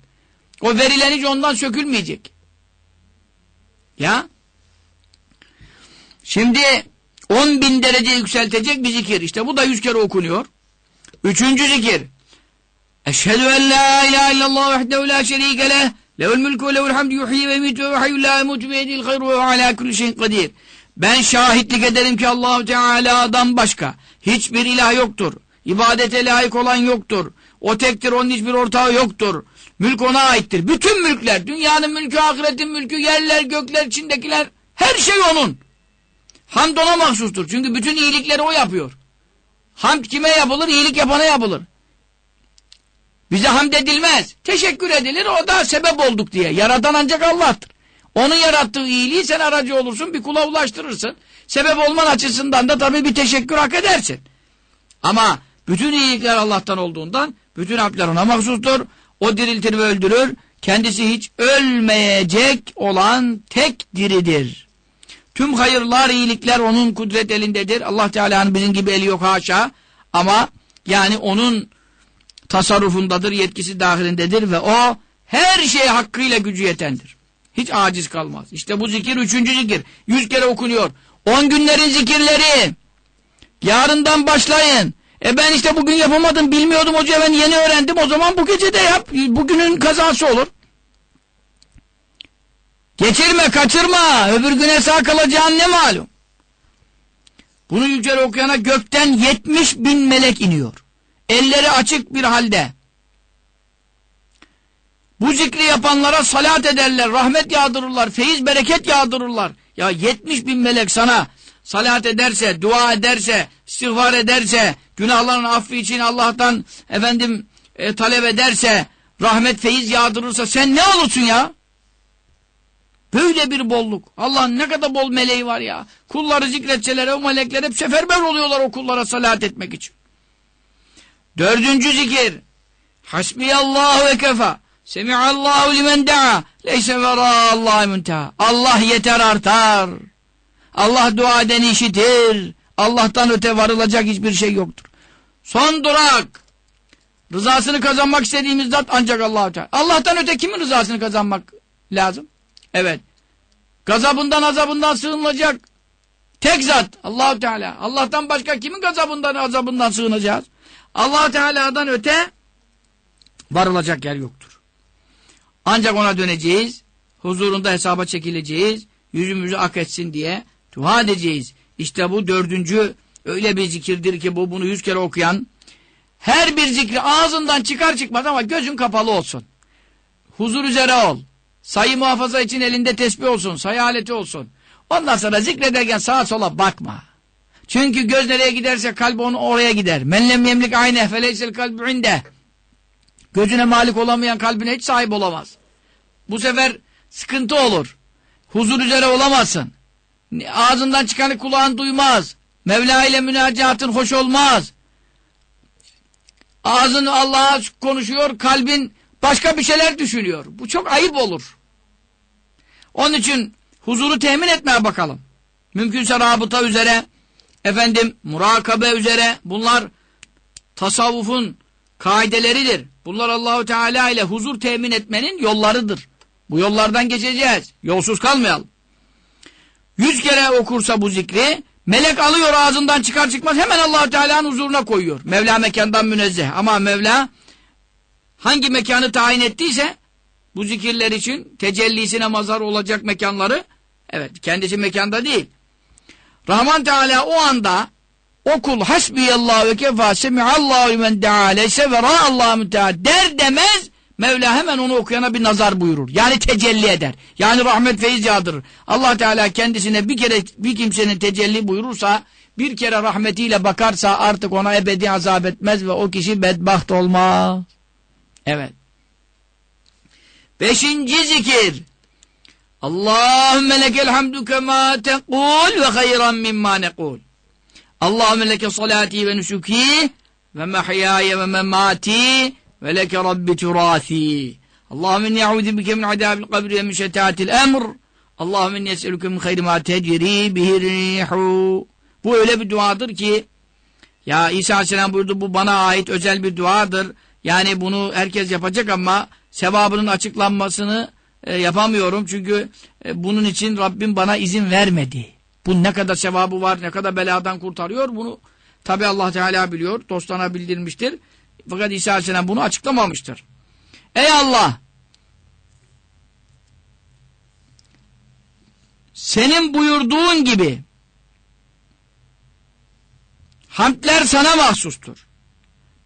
O verilen hiç ondan sökülmeyecek. Ya. Şimdi 10 bin derece yükseltecek bir zikir. İşte bu da yüz kere okunuyor. Üçüncü zikir. Eşhedü en la ilahe illallah vehdehu la şerike. Lehul mülkü ve lehul hamdü yuhyi ve mütü ve hayyü la emutu ve edil hayru ve ala kulli şeyin kadir. Ben şahitlik ederim ki Allahu Teala'dan başka hiçbir ilah yoktur. İbadete layık olan yoktur. O tektir, onun hiçbir ortağı yoktur. Mülk ona aittir. Bütün mülkler, dünyanın mülkü, ahiretin mülkü, yerler, gökler, içindekiler, her şey onun. Hamd ona mahsustur. Çünkü bütün iyilikleri o yapıyor. Hamd kime yapılır? İyilik yapana yapılır. Bize hamd edilmez. Teşekkür edilir. O da sebep olduk diye. Yaratan ancak Allah'tır. Onun yarattığı iyiliği sen aracı olursun. Bir kula ulaştırırsın. Sebep olman açısından da tabii bir teşekkür hak edersin. Ama bütün iyilikler Allah'tan olduğundan bütün hamdler ona mahsustur. O diriltir ve öldürür. Kendisi hiç ölmeyecek olan tek diridir. Tüm hayırlar, iyilikler onun kudret elindedir. Allah Teala'nın bizim gibi eli yok haşa. Ama yani onun tasarrufundadır, yetkisi dahilindedir ve o her şeye hakkıyla gücü yetendir. Hiç aciz kalmaz. İşte bu zikir üçüncü zikir. Yüz kere okunuyor. On günlerin zikirleri. Yarından başlayın. E ben işte bugün yapamadım, bilmiyordum hoca ben yeni öğrendim. O zaman bu gece de yap. Bugünün kazası olur. Geçirme, kaçırma. Öbür güne sağ kalacağın ne malum. Bunu yüce okuyana gökten yetmiş bin melek iniyor. Elleri açık bir halde. Bu zikri yapanlara salat ederler, rahmet yağdırırlar, feyiz bereket yağdırırlar. Ya yetmiş bin melek sana salat ederse, dua ederse, istiğfar ederse, günahların affı için Allah'tan efendim e, talep ederse, rahmet feyiz yağdırırsa sen ne olursun ya? Böyle bir bolluk. Allah'ın ne kadar bol meleği var ya. Kulları zikretseler o melekler hep seferber oluyorlar o kullara salat etmek için. Dördüncü zikir. Hasbiyallahu ve kefa. Semi'allahu limen da'a. Leyse vera'allahi muntaha. Allah yeter artar. Allah dua edeni işitir. Allah'tan öte varılacak hiçbir şey yoktur. Son durak. Rızasını kazanmak istediğimiz zat ancak Allah'u Teala. Allah'tan öte kimin rızasını kazanmak lazım? Evet. Gazabından azabından sığınılacak tek zat Allahu Teala. Allah'tan başka kimin gazabından azabından sığınacağız? Allah Teala'dan öte varılacak yer yoktur. Ancak ona döneceğiz. Huzurunda hesaba çekileceğiz. Yüzümüzü ak etsin diye dua edeceğiz. İşte bu dördüncü öyle bir zikirdir ki bu bunu yüz kere okuyan her bir zikri ağzından çıkar çıkmaz ama gözün kapalı olsun. Huzur üzere ol. Sayı muhafaza için elinde tesbih olsun, sayı aleti olsun. Ondan sonra zikrederken sağa sola bakma. Çünkü göz nereye giderse kalp onu oraya gider. Men lem yemlik ayne feleysel kalbi. Gözüne malik olamayan kalbine hiç sahip olamaz. Bu sefer sıkıntı olur. Huzur üzere olamazsın. Ağzından çıkanı kulağın duymaz. Mevla ile münacatın hoş olmaz. Ağzın Allah'a konuşuyor, kalbin başka bir şeyler düşünüyor. Bu çok ayıp olur. Onun için huzuru temin etmeye bakalım. Mümkünse rabıta üzere, efendim murakabe üzere bunlar tasavvufun kaideleridir. Bunlar Allahu Teala ile huzur temin etmenin yollarıdır. Bu yollardan geçeceğiz. Yolsuz kalmayalım. yüz kere okursa bu zikri melek alıyor ağzından çıkar çıkmaz hemen allah Teala'nın huzuruna koyuyor. Mevla mekandan münezzeh ama Mevla hangi mekanı tayin ettiyse bu zikirler için tecellisine mazhar olacak mekanları evet kendisi mekanda değil. Rahman Teala o anda o kul hasbiyallahu ve kefa semi'allahu men de'aleyse ve ra'allahu teala der demez Mevla hemen onu okuyana bir nazar buyurur. Yani tecelli eder. Yani rahmet feyiz yağdırır. Allah Teala kendisine bir kere bir kimsenin tecelli buyurursa bir kere rahmetiyle bakarsa artık ona ebedi azap etmez ve o kişi bedbaht olmaz. Evet. Beşinci zikir. Allahümme lekel hamdu kema tekul ve hayran mimma nekul. Allahümme leke salati ve nusuki ve mehyaya ve memati ve leke rabbi turasi. Allahümme inni a'udhu bike min adabil kabri ve min şetatil emr. Allahümme inni es'eluke min hayri ma tecri bihi rihu. Bu öyle bir duadır ki ya İsa Aleyhisselam buyurdu bu bana ait özel bir duadır. Yani bunu herkes yapacak ama sevabının açıklanmasını e, yapamıyorum. Çünkü e, bunun için Rabbim bana izin vermedi. Bu ne kadar sevabı var, ne kadar beladan kurtarıyor bunu tabi Allah Teala biliyor, dostana bildirmiştir. Fakat İsa Aleyhisselam bunu açıklamamıştır. Ey Allah! Senin buyurduğun gibi hamdler sana mahsustur.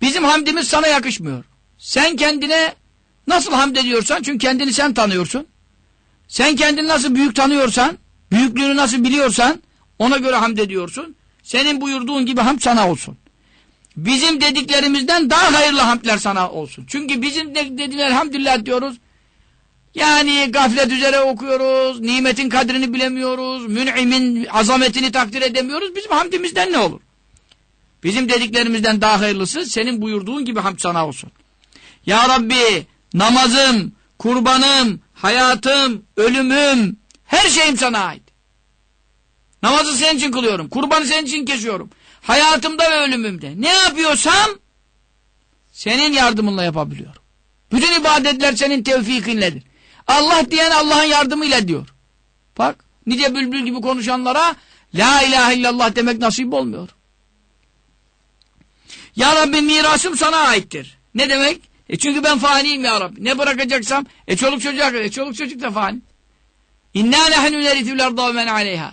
Bizim hamdimiz sana yakışmıyor. Sen kendine nasıl hamd ediyorsan, çünkü kendini sen tanıyorsun. Sen kendini nasıl büyük tanıyorsan, büyüklüğünü nasıl biliyorsan, ona göre hamd ediyorsun. Senin buyurduğun gibi hamd sana olsun. Bizim dediklerimizden daha hayırlı hamdler sana olsun. Çünkü bizim dediler elhamdülillah diyoruz. Yani gaflet üzere okuyoruz, nimetin kadrini bilemiyoruz, mün'imin azametini takdir edemiyoruz. Bizim hamdimizden ne olur? Bizim dediklerimizden daha hayırlısı senin buyurduğun gibi hamd sana olsun. Ya Rabbi namazım, kurbanım, hayatım, ölümüm, her şeyim sana ait. Namazı senin için kılıyorum, kurbanı senin için kesiyorum. Hayatımda ve ölümümde. Ne yapıyorsam senin yardımınla yapabiliyorum. Bütün ibadetler senin tevfikinledir. Allah diyen Allah'ın yardımıyla diyor. Bak nice bülbül gibi konuşanlara La ilahe illallah demek nasip olmuyor. Ya Rabbi mirasım sana aittir. Ne demek? E çünkü ben faniyim ya Rabbi. Ne bırakacaksam e çoluk çocuk e çoluk çocuk da fani. İnna nehnu nerithül arda ve men aleyha.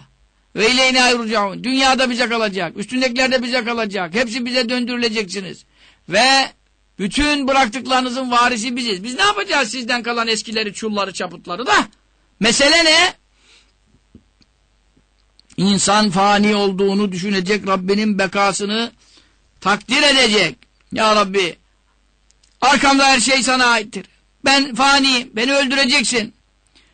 Ve ileyna yurcaun. Dünyada bize kalacak. Üstündekiler de bize kalacak. Hepsi bize döndürüleceksiniz. Ve bütün bıraktıklarınızın varisi biziz. Biz ne yapacağız sizden kalan eskileri, çulları, çaputları da? Mesele ne? İnsan fani olduğunu düşünecek, Rabbinin bekasını takdir edecek. Ya Rabbi, arkamda her şey sana aittir. Ben fani, beni öldüreceksin.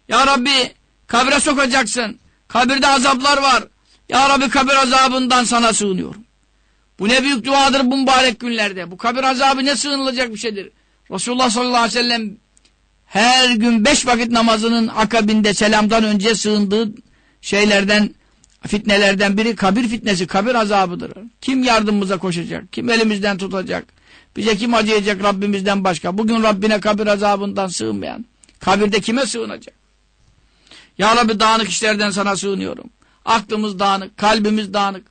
Ya Rabbi, kabre sokacaksın. Kabirde azaplar var. Ya Rabbi kabir azabından sana sığınıyorum. Bu ne büyük duadır bu mübarek günlerde. Bu kabir azabı ne sığınılacak bir şeydir. Resulullah sallallahu aleyhi ve sellem her gün beş vakit namazının akabinde selamdan önce sığındığı şeylerden, fitnelerden biri kabir fitnesi, kabir azabıdır. Kim yardımımıza koşacak? Kim elimizden tutacak? Bize kim acıyacak Rabbimizden başka? Bugün Rabbine kabir azabından sığınmayan. Kabirde kime sığınacak? Ya Rabbi dağınık işlerden sana sığınıyorum. Aklımız dağınık, kalbimiz dağınık.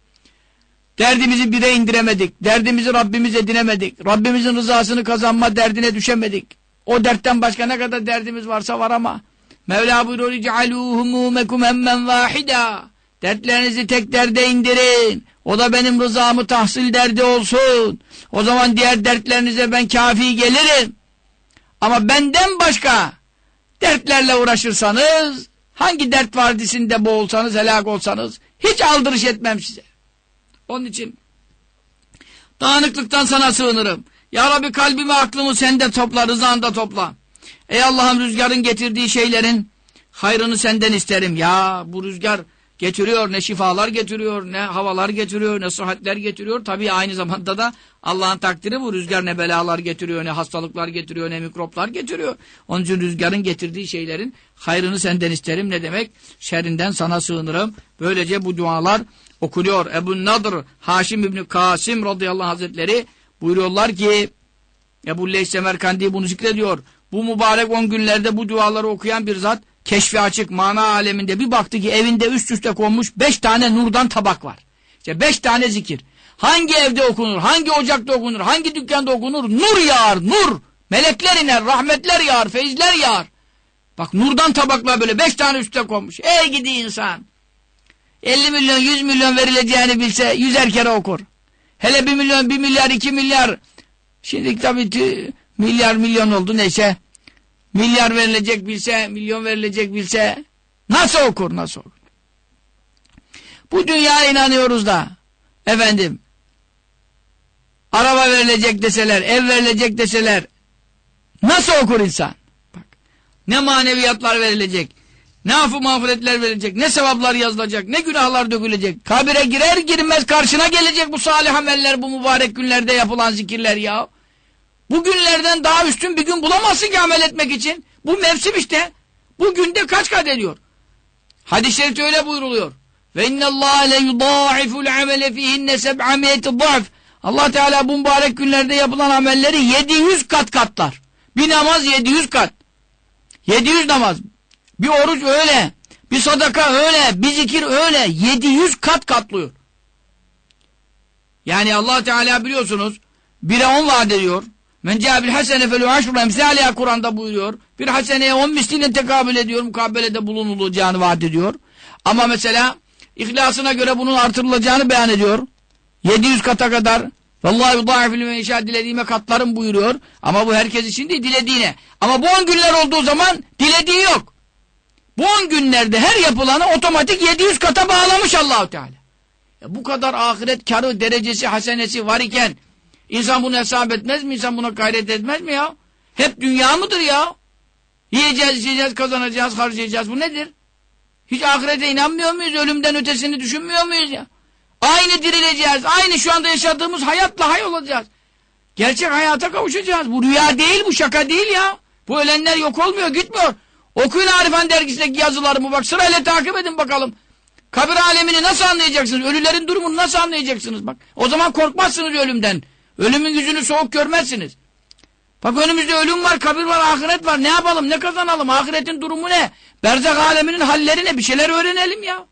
Derdimizi bire indiremedik. Derdimizi Rabbimiz edinemedik. Rabbimizin rızasını kazanma derdine düşemedik. O dertten başka ne kadar derdimiz varsa var ama. Mevla buyuruyor. Cealuhumumekum hemmen vahida. Dertlerinizi tek derde indirin. O da benim rızamı tahsil derdi olsun. O zaman diğer dertlerinize ben kafi gelirim. Ama benden başka dertlerle uğraşırsanız Hangi dert vardisinde boğulsanız, helak olsanız hiç aldırış etmem size. Onun için dağınıklıktan sana sığınırım. Ya Rabbi kalbimi aklımı sende topla, rızanda topla. Ey Allah'ım rüzgarın getirdiği şeylerin hayrını senden isterim. Ya bu rüzgar getiriyor, ne şifalar getiriyor, ne havalar getiriyor, ne sıhhatler getiriyor. Tabii aynı zamanda da Allah'ın takdiri bu. Rüzgar ne belalar getiriyor, ne hastalıklar getiriyor, ne mikroplar getiriyor. Onun için rüzgarın getirdiği şeylerin hayrını senden isterim. Ne demek? Şerrinden sana sığınırım. Böylece bu dualar okunuyor. Ebu Nadr, Haşim İbni Kasım radıyallahu hazretleri buyuruyorlar ki Ebu Leys Semerkandi bunu zikrediyor. Bu mübarek on günlerde bu duaları okuyan bir zat keşfi açık mana aleminde bir baktı ki evinde üst üste konmuş beş tane nurdan tabak var. İşte beş tane zikir. Hangi evde okunur, hangi ocakta okunur, hangi dükkanda okunur? Nur yağar, nur. Melekler iner, rahmetler yağar, feyizler yağar. Bak nurdan tabaklar böyle beş tane üstte konmuş. Ey gidi insan. 50 milyon, 100 milyon verileceğini bilse yüzer kere okur. Hele bir milyon, bir milyar, iki milyar. Şimdi tabii milyar milyon oldu neyse. Milyar verilecek bilse, milyon verilecek bilse nasıl okur, nasıl okur? Bu dünyaya inanıyoruz da efendim araba verilecek deseler, ev verilecek deseler nasıl okur insan? Bak, ne maneviyatlar verilecek, ne affı mağfiretler verilecek, ne sevaplar yazılacak, ne günahlar dökülecek. Kabire girer girmez karşına gelecek bu salih ameller, bu mübarek günlerde yapılan zikirler ya. Bu günlerden daha üstün bir gün bulamazsın ki amel etmek için. Bu mevsim işte. Bu günde kaç kat ediyor? Hadis-i şerifte öyle buyruluyor. Ve innallâhe le yudâiful amele fihinne seb'amiyeti da'f. Allah Teala bu mübarek günlerde yapılan amelleri 700 kat katlar. Bir namaz 700 kat. 700 namaz. Bir oruç öyle. Bir sadaka öyle. Bir zikir öyle. 700 kat katlıyor. Yani Allah Teala biliyorsunuz 1'e 10 vaat ediyor. Men ca'bil hasene felu aşru emsaliha Kur'an'da buyuruyor. Bir haseneye 10 misliyle tekabül ediyor. Mukabelede bulunulacağını vaat ediyor. Ama mesela ihlasına göre bunun artırılacağını beyan ediyor. 700 kata kadar Vallahi yudâifil meşâ dilediğime katlarım buyuruyor. Ama bu herkes için değil dilediğine. Ama bu 10 günler olduğu zaman dilediği yok. Bu 10 günlerde her yapılanı otomatik 700 kata bağlamış Allahu Teala. Ya bu kadar ahiret karı, derecesi, hasenesi var iken insan bunu hesap etmez mi? İnsan buna gayret etmez mi ya? Hep dünya mıdır ya? Yiyeceğiz, içeceğiz, kazanacağız, harcayacağız. Bu nedir? Hiç ahirete inanmıyor muyuz? Ölümden ötesini düşünmüyor muyuz ya? Aynı dirileceğiz. Aynı şu anda yaşadığımız hayatla hay olacağız. Gerçek hayata kavuşacağız. Bu rüya değil, bu şaka değil ya. Bu ölenler yok olmuyor, gitmiyor. Okuyun Arifan dergisindeki yazılarımı bak sırayla takip edin bakalım. Kabir alemini nasıl anlayacaksınız? Ölülerin durumunu nasıl anlayacaksınız? Bak o zaman korkmazsınız ölümden. Ölümün yüzünü soğuk görmezsiniz. Bak önümüzde ölüm var, kabir var, ahiret var. Ne yapalım, ne kazanalım? Ahiretin durumu ne? Berzak aleminin halleri ne? Bir şeyler öğrenelim ya.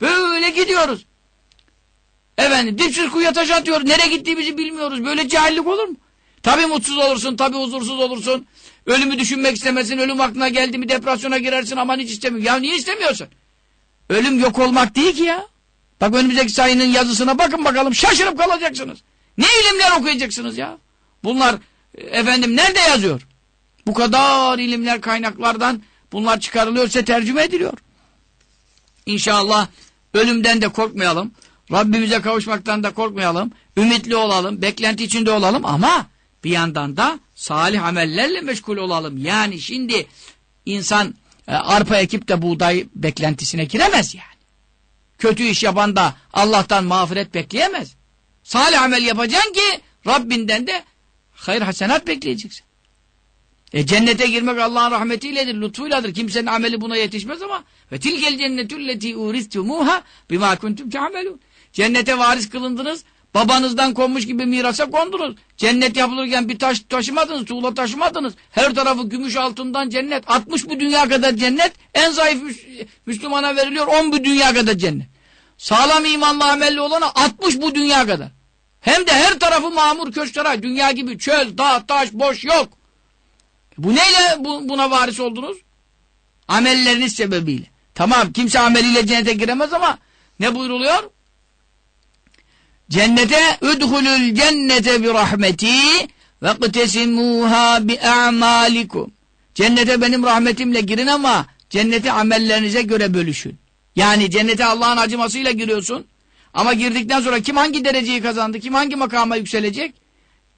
Böyle gidiyoruz. Efendim dipsiz kuyuya taş atıyor. Nereye gittiğimizi bilmiyoruz. Böyle cahillik olur mu? Tabii mutsuz olursun, tabii huzursuz olursun. Ölümü düşünmek istemezsin. Ölüm aklına geldi mi depresyona girersin aman hiç istemiyorum. Ya niye istemiyorsun? Ölüm yok olmak değil ki ya. Bak önümüzdeki sayının yazısına bakın bakalım şaşırıp kalacaksınız. Ne ilimler okuyacaksınız ya? Bunlar efendim nerede yazıyor? Bu kadar ilimler kaynaklardan bunlar çıkarılıyorsa tercüme ediliyor. İnşallah ölümden de korkmayalım. Rabbimize kavuşmaktan da korkmayalım. Ümitli olalım, beklenti içinde olalım ama bir yandan da salih amellerle meşgul olalım. Yani şimdi insan e, arpa ekip de buğday beklentisine giremez yani. Kötü iş yapan da Allah'tan mağfiret bekleyemez. Salih amel yapacaksın ki Rabbinden de hayır hasenat bekleyeceksin. E cennete girmek Allah'ın rahmetiyledir, lütfuyladır. Kimsenin ameli buna yetişmez ama ve tilkel cennetülleti uristumuha bima kuntum te'amelun. Cennete varis kılındınız. Babanızdan konmuş gibi mirasa kondunuz. Cennet yapılırken bir taş taşımadınız, tuğla taşımadınız. Her tarafı gümüş altından cennet. 60 bu dünya kadar cennet. En zayıf Müslümana veriliyor 10 bu dünya kadar cennet. Sağlam imanla amelli olana 60 bu dünya kadar. Hem de her tarafı mamur köşkara. Dünya gibi çöl, dağ, taş, boş yok. Bu neyle bu, buna varis oldunuz? Amelleriniz sebebiyle. Tamam kimse ameliyle cennete giremez ama ne buyruluyor? Cennete udhulul cennete bi rahmeti ve qtesimuha bi a'malikum. Cennete benim rahmetimle girin ama cenneti amellerinize göre bölüşün. Yani cennete Allah'ın acımasıyla giriyorsun. Ama girdikten sonra kim hangi dereceyi kazandı, kim hangi makama yükselecek?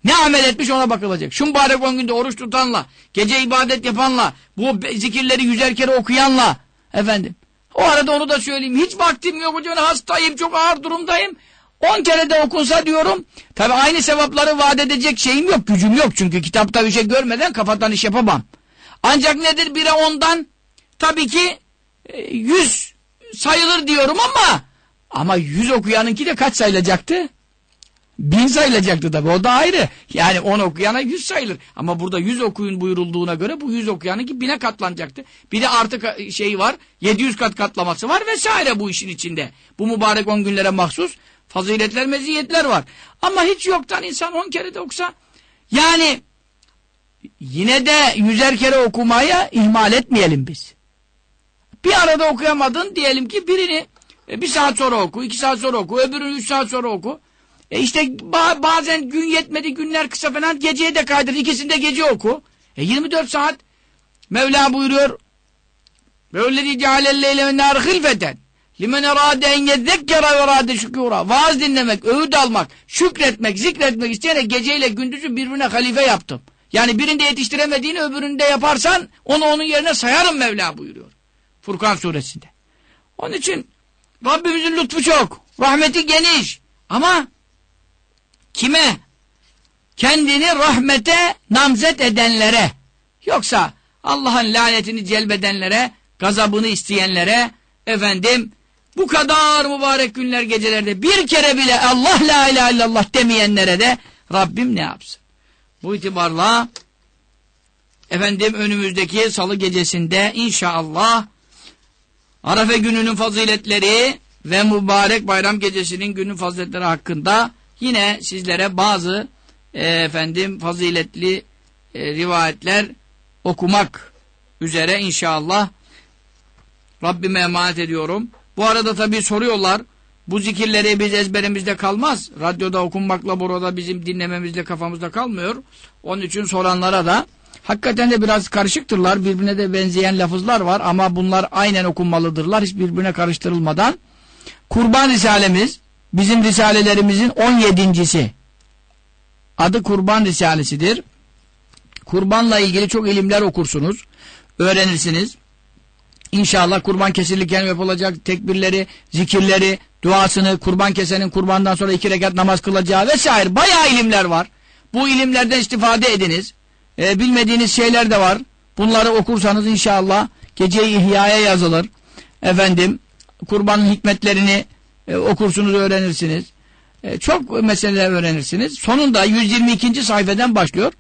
Ne amel etmiş ona bakılacak. Şu mübarek on günde oruç tutanla, gece ibadet yapanla, bu zikirleri yüzer kere okuyanla, efendim. O arada onu da söyleyeyim. Hiç vaktim yok hocam, hastayım, çok ağır durumdayım. On kere de okunsa diyorum. Tabi aynı sevapları vaat edecek şeyim yok, gücüm yok. Çünkü kitapta bir şey görmeden kafadan iş yapamam. Ancak nedir bire ondan? Tabii ki e, yüz sayılır diyorum ama ama yüz okuyanınki de kaç sayılacaktı? bin sayılacaktı tabi o da ayrı. Yani on okuyana yüz sayılır. Ama burada yüz okuyun buyurulduğuna göre bu yüz okuyanın ki bine katlanacaktı. Bir de artık şey var 700 kat katlaması var vesaire bu işin içinde. Bu mübarek on günlere mahsus faziletler meziyetler var. Ama hiç yoktan insan on kere de okusa yani yine de yüzer kere okumaya ihmal etmeyelim biz. Bir arada okuyamadın diyelim ki birini e, bir saat sonra oku, iki saat sonra oku, öbürünü üç saat sonra oku. E işte ba bazen gün yetmedi, günler kısa falan geceye de kaydır. İkisini de gece oku. E 24 saat Mevla buyuruyor Mevledi cealelleyle ve nar hilfeten limen erade en yezzekkere ve erade şükura vaaz dinlemek, öğüt almak, şükretmek, zikretmek isteyene geceyle gündüzü birbirine halife yaptım. Yani birinde yetiştiremediğini öbüründe yaparsan onu onun yerine sayarım Mevla buyuruyor. Furkan suresinde. Onun için Rabbimizin lütfu çok. Rahmeti geniş. Ama kime? Kendini rahmete namzet edenlere. Yoksa Allah'ın lanetini celbedenlere, gazabını isteyenlere, efendim bu kadar mübarek günler gecelerde bir kere bile Allah la ilahe illallah demeyenlere de Rabbim ne yapsın? Bu itibarla efendim önümüzdeki salı gecesinde inşallah Arafe gününün faziletleri ve mübarek bayram gecesinin günün faziletleri hakkında yine sizlere bazı e, efendim faziletli e, rivayetler okumak üzere inşallah Rabbime emanet ediyorum. Bu arada tabii soruyorlar. Bu zikirleri biz ezberimizde kalmaz. Radyoda okunmakla burada bizim dinlememizle kafamızda kalmıyor. Onun için soranlara da hakikaten de biraz karışıktırlar. Birbirine de benzeyen lafızlar var ama bunlar aynen okunmalıdırlar. Hiç birbirine karıştırılmadan. Kurban Risalemiz bizim Risalelerimizin 17.si. Adı Kurban Risalesidir. Kurbanla ilgili çok ilimler okursunuz. Öğrenirsiniz. İnşallah kurban kesilirken yapılacak tekbirleri, zikirleri, duasını, kurban kesenin kurbandan sonra iki rekat namaz kılacağı vesaire bayağı ilimler var. Bu ilimlerden istifade ediniz. Ee, bilmediğiniz şeyler de var. Bunları okursanız inşallah geceyi ihyaya yazılır. Efendim kurbanın hikmetlerini e, okursunuz öğrenirsiniz. E, çok meseleler öğrenirsiniz. Sonunda 122. sayfeden başlıyor.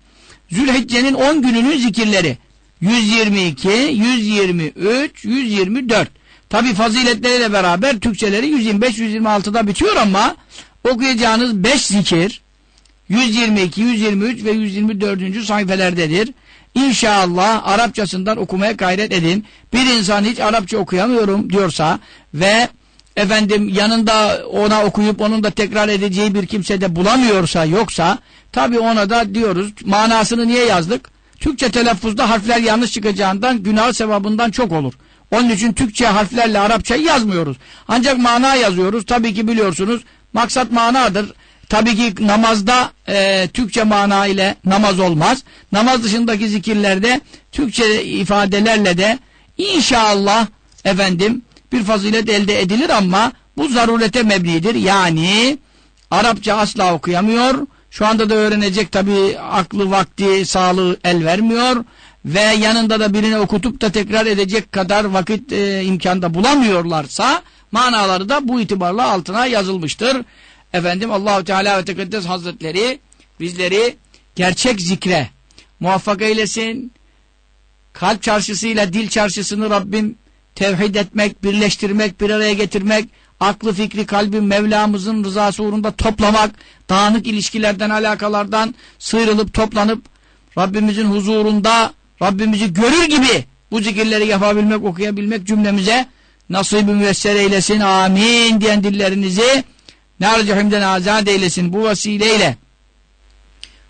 Zülhicce'nin 10 gününün zikirleri. 122, 123, 124. Tabi faziletleriyle beraber Türkçeleri 125, 126'da bitiyor ama okuyacağınız 5 zikir 122, 123 ve 124. sayfelerdedir. İnşallah Arapçasından okumaya gayret edin. Bir insan hiç Arapça okuyamıyorum diyorsa ve efendim yanında ona okuyup onun da tekrar edeceği bir kimse de bulamıyorsa yoksa tabi ona da diyoruz manasını niye yazdık? Türkçe telaffuzda harfler yanlış çıkacağından günah sevabından çok olur. Onun için Türkçe harflerle Arapçayı yazmıyoruz. Ancak mana yazıyoruz. Tabii ki biliyorsunuz maksat manadır. Tabii ki namazda e, Türkçe mana ile namaz olmaz. Namaz dışındaki zikirlerde Türkçe ifadelerle de inşallah efendim bir fazilet elde edilir ama bu zarurete mebnidir. Yani Arapça asla okuyamıyor. Şu anda da öğrenecek tabii aklı, vakti, sağlığı el vermiyor. Ve yanında da birini okutup da tekrar edecek kadar vakit e, imkanda bulamıyorlarsa manaları da bu itibarla altına yazılmıştır. Efendim Allahu Teala ve Tekaddes Hazretleri bizleri gerçek zikre muvaffak eylesin. Kalp çarşısıyla dil çarşısını Rabbim tevhid etmek, birleştirmek, bir araya getirmek, aklı fikri kalbi Mevlamızın rızası uğrunda toplamak, dağınık ilişkilerden, alakalardan sıyrılıp toplanıp Rabbimizin huzurunda Rabbimizi görür gibi bu zikirleri yapabilmek, okuyabilmek cümlemize nasip-i müyesser eylesin. Amin diyen dillerinizi narcihimden azad eylesin bu vesileyle.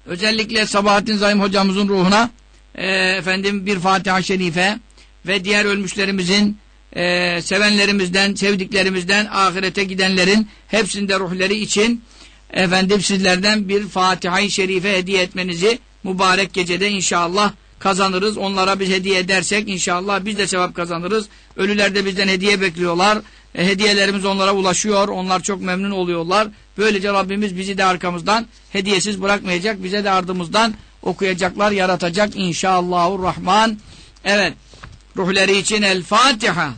Özellikle Sabahattin Zayim hocamızın ruhuna e, efendim bir Fatiha-i Şerife ve diğer ölmüşlerimizin e, sevenlerimizden, sevdiklerimizden ahirete gidenlerin hepsinde ruhları için efendim sizlerden bir Fatiha-i Şerife hediye etmenizi mübarek gecede inşallah kazanırız. Onlara biz hediye edersek inşallah biz de sevap kazanırız. Ölüler de bizden hediye bekliyorlar. E, hediyelerimiz onlara ulaşıyor. Onlar çok memnun oluyorlar. Böylece Rabbimiz bizi de arkamızdan hediyesiz bırakmayacak. Bize de ardımızdan okuyacaklar, yaratacak inşallahurrahman. Evet. Ruhları için El Fatiha.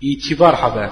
İtibar Haber